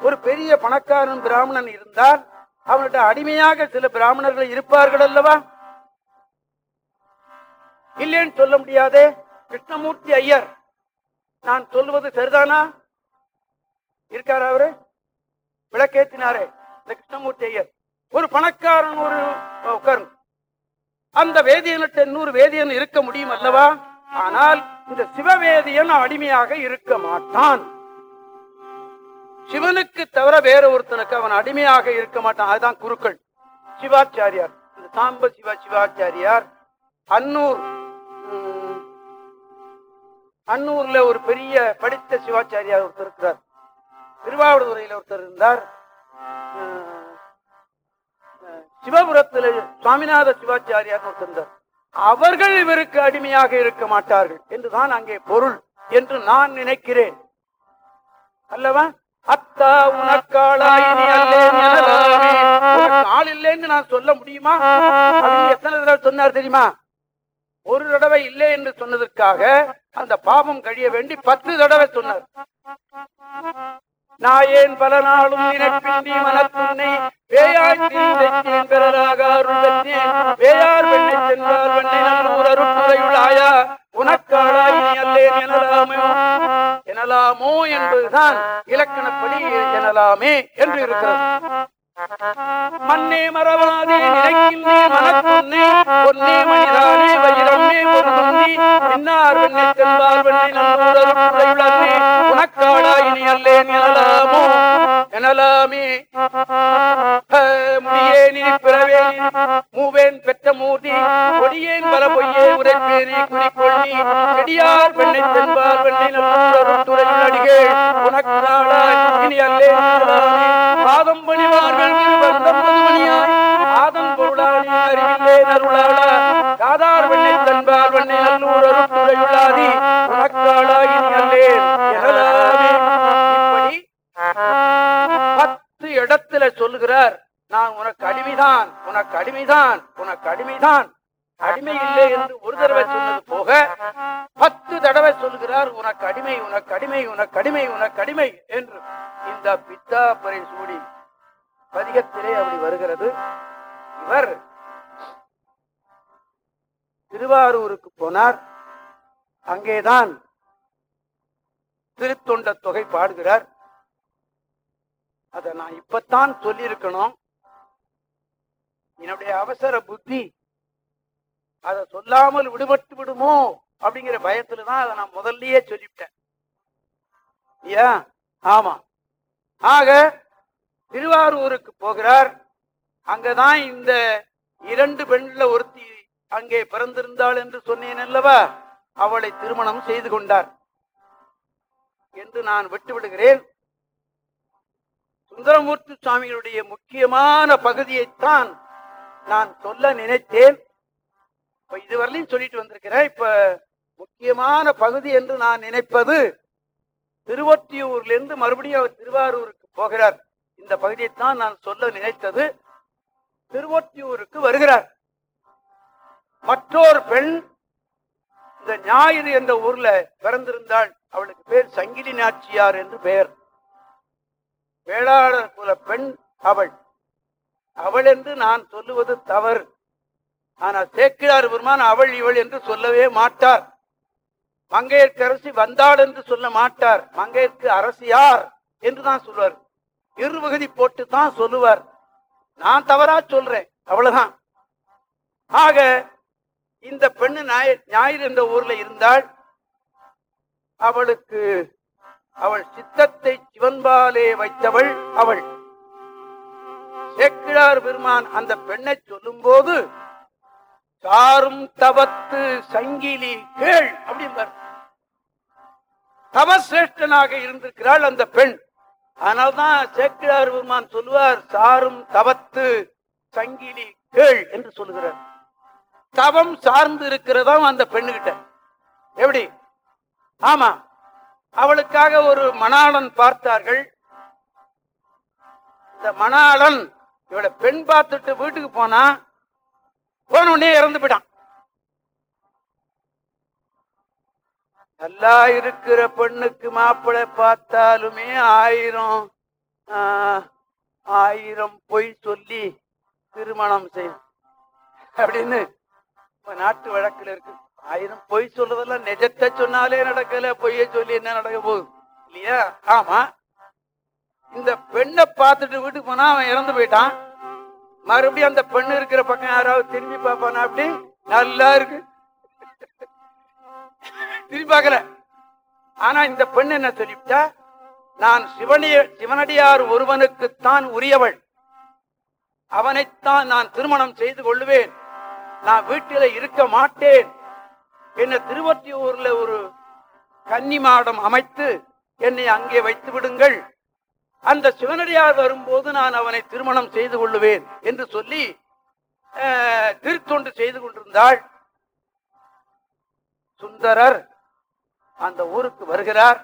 ஒரு பெரிய பணக்காரன் பிராமணன் இருந்தால் அவனுடைய அடிமையாக சில பிராமணர்கள் இருப்பார்கள் அல்லவா? இல்லைன்னு சொல்ல முடியாதே. கிருஷ்ணமூர்த்தி ஐயர். நான் சொல்லுவது சரிதானா? இருக்காரா அவரு? விளக்கேத்தினாரே இந்த கிருஷ்ணமூர்த்தி ஐயர். ஒரு பணக்காரன் ஒரு உட்கார்ந்து அந்த வேதியனிட்ட இன்னொரு வேதியன் இருக்க முடியும் அல்லவா? ஆனால் இந்த சிவவேதியன் அடிமையாக இருக்க மாட்டான். சிவனுக்கு தவிர வேற ஒருத்தனுக்கு அவன் அடிமையாக இருக்க மாட்டான். அதுதான் குருக்கள். சிவாச்சாரியார். இந்த சாம்ப சிவா சிவாச்சாரியார் அன்னூர் அன்னூர்ல ஒரு பெரிய படித்த சிவாச்சாரியார் ஒருத்தர் இருக்கிறார். திருவாவடுதுறையில் ஒருத்தர் இருந்தார். சிவபுரத்தில் சுவாமிநாத சிவாச்சாரியார் ஒருத்தர் இருந்தார். அவர்கள் இவருக்கு அடிமையாக இருக்க மாட்டார்கள் என்றுதான் அங்கே பொருள் என்று நான் நினைக்கிறேன். அல்லவா? அத்தா உனக்காளாய் ஆள் இல்லைன்னு நான் சொல்ல முடியுமா? எத்தனை தடவை சொன்னார் தெரியுமா? ஒரு தடவை இல்லை என்று சொன்னதற்காக அந்த பாவம் கழிய வேண்டி பத்து தடவை சொன்னார். நாயேன் பல நாளும் நினைப்பின்றி மனத்துன்னை வேயாய் தீந்தேன் பிறராக அருள் வேயார் வெண்ணை சென்றால் வெண்ணை நல்லூர் அருட்துறையுள்ளாயா உனக்காளாய் நீ அல்லேன் எனலாமோ? எனலாமோ என்பதுதான் இலக்கணப்படி எனலாமே என்று இருக்கிறது. மண்ணே மறவாதே நினைக்கின்றே மனத்துன்னே பொன்னே மணிதானே வயிறம்மே ஒரு துந்தி மின்னார் வெண்ணை செல்வார் வெண்ணை நல்லூர் உனக்காடா இனி அல்லேன் எனலாமோ எனலாமே. ஆஹ், முடியேன் மூவேன் பெற்ற மூதி கொடியேன் பல பொய்யே உரைப்பேனே குறிக்கொள்ளி செடியார் பெண்ணை செல்வார் பெண்ணை நல்லூர் அருட்துறையுள் அடிகள் உனக்காடாய் இனி அல்லேன் பாதம் பணிவார்கள் வந்தம் மதுமணியாய் ஆதம் பொருளானி அறிவில்லே நருளாளா காதார் பெண்ணை தன்பார் பெண்ணை நல்லூர் அருட்துறையுள்ளாதி உனக்காளாய் அல்லேன் எனலாமே. இடத்துல சொல்லுகிறார் நான் உனக்கு அடிமைதான் உனக்கு அடிமைதான் உனக்கு அடிமைதான். அடிமை இல்லை என்று ஒரு தடவை சொன்னது போக பத்து தடவை சொல்கிறார் உனக்கு அடிமை உனக்கு அடிமை உனக்கு அடிமை உனக்கு அடிமை என்று. இந்த பித்தாப்பரை சூடி பதிகத்திலே அப்படி வருகிறது. இவர் திருவாரூருக்கு போனார். அங்கேதான் திருத்தொண்ட தொகை பாடுகிறார். அதை நான் இப்பத்தான் சொல்லியிருக்கணும். என்னுடைய அவசர புத்தி அதை சொல்லாமல் விடுபட்டு விடுமோ அப்படிங்கிற பயத்துல தான் அதை நான் முதல்லயே சொல்லிவிட்டேன். ஐயா ஆமா. ஆக திருவாரூருக்கு போகிறார். அங்கதான் இந்த இரண்டு பெண்ல ஒருத்தி அங்கே பிறந்திருந்தாள் என்று சொன்னேன் அல்லவா? அவளை திருமணம் செய்து கொண்டார். என்று நான் விட்டு விடுகிறேன் சுந்தரமூர்த்தி சுவாமிகளுடைய முக்கியமான பகுதியைத்தான் நான் சொல்ல நினைத்தேன். இப்ப இதுவரையிலும் சொல்லிட்டு வந்திருக்கிறேன். இப்ப முக்கியமான பகுதி என்று நான் நினைப்பது திருவொற்றியூர்ல இருந்து மறுபடியும் அவர் திருவாரூருக்கு போகிறார். இந்த பகுதியைத்தான் நான் சொல்ல நினைத்தது. திருவொற்றியூருக்கு வருகிறார். மற்றொரு பெண் இந்த ஞாயிறு என்ற ஊர்ல பிறந்திருந்தாள். அவளுக்கு பேர் சங்கிலி நாச்சியார் என்று பெயர். வேளாளர் குல பெண் அவள். அவள் என்று நான் சொல்லுவது தவறு. ஆனால் சேக்கிழார் பெருமான் அவள் இவள் என்று சொல்லவே மாட்டார். மங்கையர்க்கு அரசி வந்தாள் என்று சொல்ல மாட்டார். மங்கையர்க்கு அரசியார் என்றுதான் சொல்லுவார் இருவகதி போட்டு தான் சொல்லுவார். நான் தவறா சொல்றேன். அவ்வளவுதான். ஆக இந்த பெண்ணு ஞாயிறு ஞாயிறு என்ற ஊர்ல இருந்தாள். அவளுக்கு அவள் சித்தத்தை சிவன்பாலே வைத்தவள் அவள். சேக்கிழார் பெருமான் அந்த பெண்ணை சொல்லும்போது சாரும் தவத்து சங்கிலி கேள் அப்படிம்பார். தவசிரேஷ்டனாக இருந்திருக்கிறாள் அந்த பெண். அதனால்தான் சேக்கிழார் பெருமான் சொல்லுவார் சாரும் தவத்து சங்கிலி கேள் என்று சொல்லுகிறார். தவம் சார்ந்து இருக்கிறதாம் அந்த பெண்ணுகிட்ட. எப்படி? ஆமா அவளுக்காக ஒரு மணாளன் பார்த்தார்கள். இந்த மணாளன் இவளை பெண் பார்த்துட்டு வீட்டுக்கு போனா போன உடனே இறந்து போயிட்டான். நல்லா இருக்கிற பெண்ணுக்கு மாப்பிள்ளை பார்த்தாலுமே ஆயிரம் ஆயிரம் பொய் சொல்லி திருமணம் செய்யும். அப்படின்னு நாட்டு வழக்கில் இருக்கு. ஆயிரம் பொய் சொல்றதெல்லாம் நிஜத்தை சொன்னாலே நடக்கல பொய்ய சொல்லி என்ன நடக்க போகுது? இல்லையா? ஆமா. இந்த பெண்ணை பார்த்துட்டு வீட்டுக்கு போனா அவன் இறந்து போயிட்டான். மறுபடியும் அந்த பெண்ணு இருக்கிற பக்கம் யாராவது திரும்பி பார்ப்பானா அப்படி? நல்லா இருக்கு. திரும்பி பார்க்கல. ஆனா இந்த பெண் என்ன சொல்லிவிட்டா? நான் சிவனிய சிவனடியார் ஒருவனுக்குத்தான் உரியவள். அவனைத்தான் நான் திருமணம் செய்து கொள்ளுவேன் நான் வீட்டில இருக்க மாட்டேன். என்ன திருவொற்றியூர்ல ஒரு கன்னி மாடம் அமைத்து என்னை அங்கே வைத்து விடுங்கள். அந்த சிவனடியார் வரும்போது நான் அவனை திருமணம் செய்து கொள்ளுவேன் என்று சொல்லி அஹ், திருத்தொண்டு செய்து கொண்டிருந்தாள். சுந்தரர் அந்த ஊருக்கு வருகிறார்.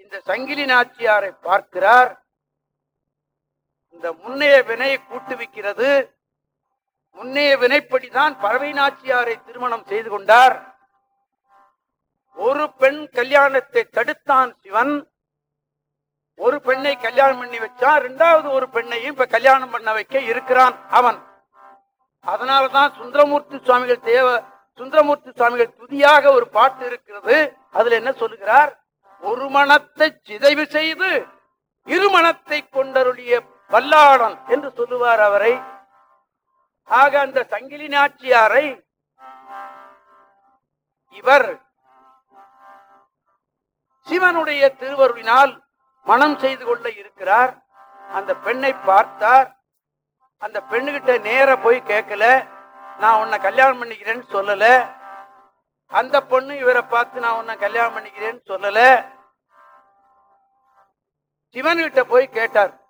இந்த சங்கிலி நாச்சியாரை பார்க்கிறார். இந்த முன்னைய வினை கூட்டுவிக்கிறது. முன்னைய வினைப்படிதான் பறவை நாச்சியாரை திருமணம் செய்து கொண்டார். ஒரு பெண் கல்யாணத்தை தடுத்தான் சிவன். ஒரு பெண்ணை கல்யாணம் பண்ணி வச்சா இரண்டாவது ஒரு பெண்ணையும் இப்ப கல்யாணம் பண்ண வைக்க இருக்கிறான் அவன். அதனாலதான் சுந்தரமூர்த்தி சுவாமிகள் தேவ சுந்தரமூர்த்தி சுவாமிகள் துதியாக ஒரு பாட்டு இருக்கிறது. அதுல என்ன சொல்லுகிறார்? ஒரு மனத்தை சிதைவு செய்து இருமணத்தை கொண்டருடைய பல்லாடன் என்று சொல்லுவார் அவரை. ஆக அந்த சங்கிலி நாச்சியாரை இவர் சிவனுடைய திருவருளினால் மனம் செய்து கொள்ள இருக்கிறார். அந்த பெண்ணை பார்த்தார். அந்த பெண்ணுகிட்ட நேர போய் கேட்கல. நான் உன்னை கல்யாணம் பண்ணிக்கிறேன்னு சொல்லல. அந்த பொண்ணு இவரை பார்த்து நான் உன்னை கல்யாணம் பண்ணிக்கிறேன்னு சொல்லல. சிவன்கிட்ட போய் கேட்டார்.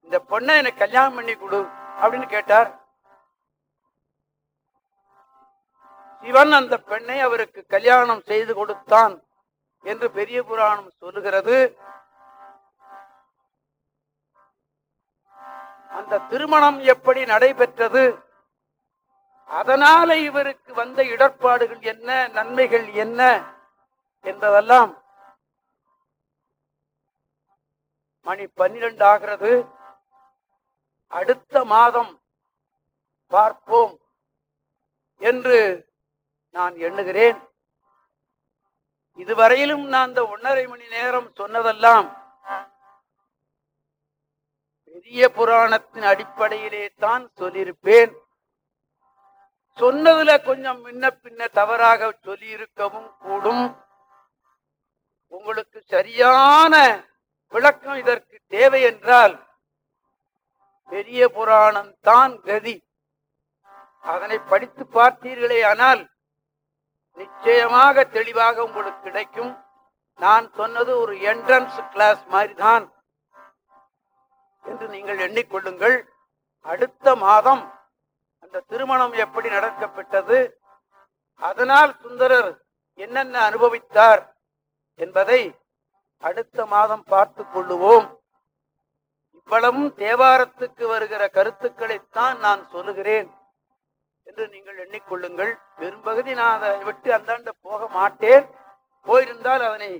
இந்த பொண்ணை எனக்கு கல்யாணம் பண்ணி கொடு. அப்படின்னு கேட்டார். சிவன் அந்த பெண்ணை அவருக்கு கல்யாணம் செய்து கொடுத்தான் என்று பெரிய புராணம் சொல்லுகிறது. அந்த திருமணம் எப்படி நடைபெற்றது? அதனால இவருக்கு வந்த இடர்பாடுகள் என்ன நன்மைகள் என்ன என்பதெல்லாம் மணி பன்னிரண்டு ஆகிறது. அடுத்த மாதம் பார்ப்போம் என்று நான் எண்ணுகிறேன். இதுவரையிலும் நான் இந்த ஒன்னரை மணி நேரம் சொன்னதெல்லாம் பெரிய புராணத்தின் அடிப்படையிலே தான் சொல்லியிருப்பேன். சொன்னதுல கொஞ்சம் முன்ன பின்ன தவறாக சொல்லியிருக்கவும் கூடும். உங்களுக்கு சரியான விளக்கம் இதற்கு தேவை என்றால் பெரிய புராணம் தான் கதி. அதனை படித்து பார்த்தீர்களே ஆனால் நிச்சயமாக தெளிவாக உங்களுக்கு கிடைக்கும். நான் சொன்னது ஒரு என்ட்ரன்ஸ் கிளாஸ் மாதிரி தான் என்று நீங்கள் எண்ணிக்கொள்ளுங்கள். அடுத்த மாதம் அந்த திருமணம் எப்படி நடக்கப்பட்டது அதனால் சுந்தரர் என்னென்ன அனுபவித்தார் என்பதை அடுத்த மாதம் பார்த்து கொள்ளுவோம். இவ்வளவும் தேவாரத்துக்கு வருகிற கருத்துக்களைத்தான் நான் சொல்லுகிறேன் என்று நீங்கள் எண்ணிக்கொள்ளுங்கள். பெரும்பகுதி நான் அதை விட்டு அந்தாண்ட போக மாட்டேன். போயிருந்தால் அதனை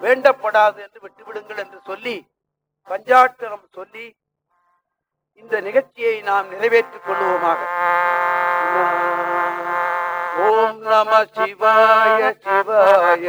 வேண்டப்படாது என்று விட்டுவிடுங்கள் என்று சொல்லி பஞ்சாட்டம் சொல்லி இந்த நிகழ்ச்சியை நாம் நிறைவேற்றிக் கொள்வோமாக. ஓம் நம சிவாய சிவாய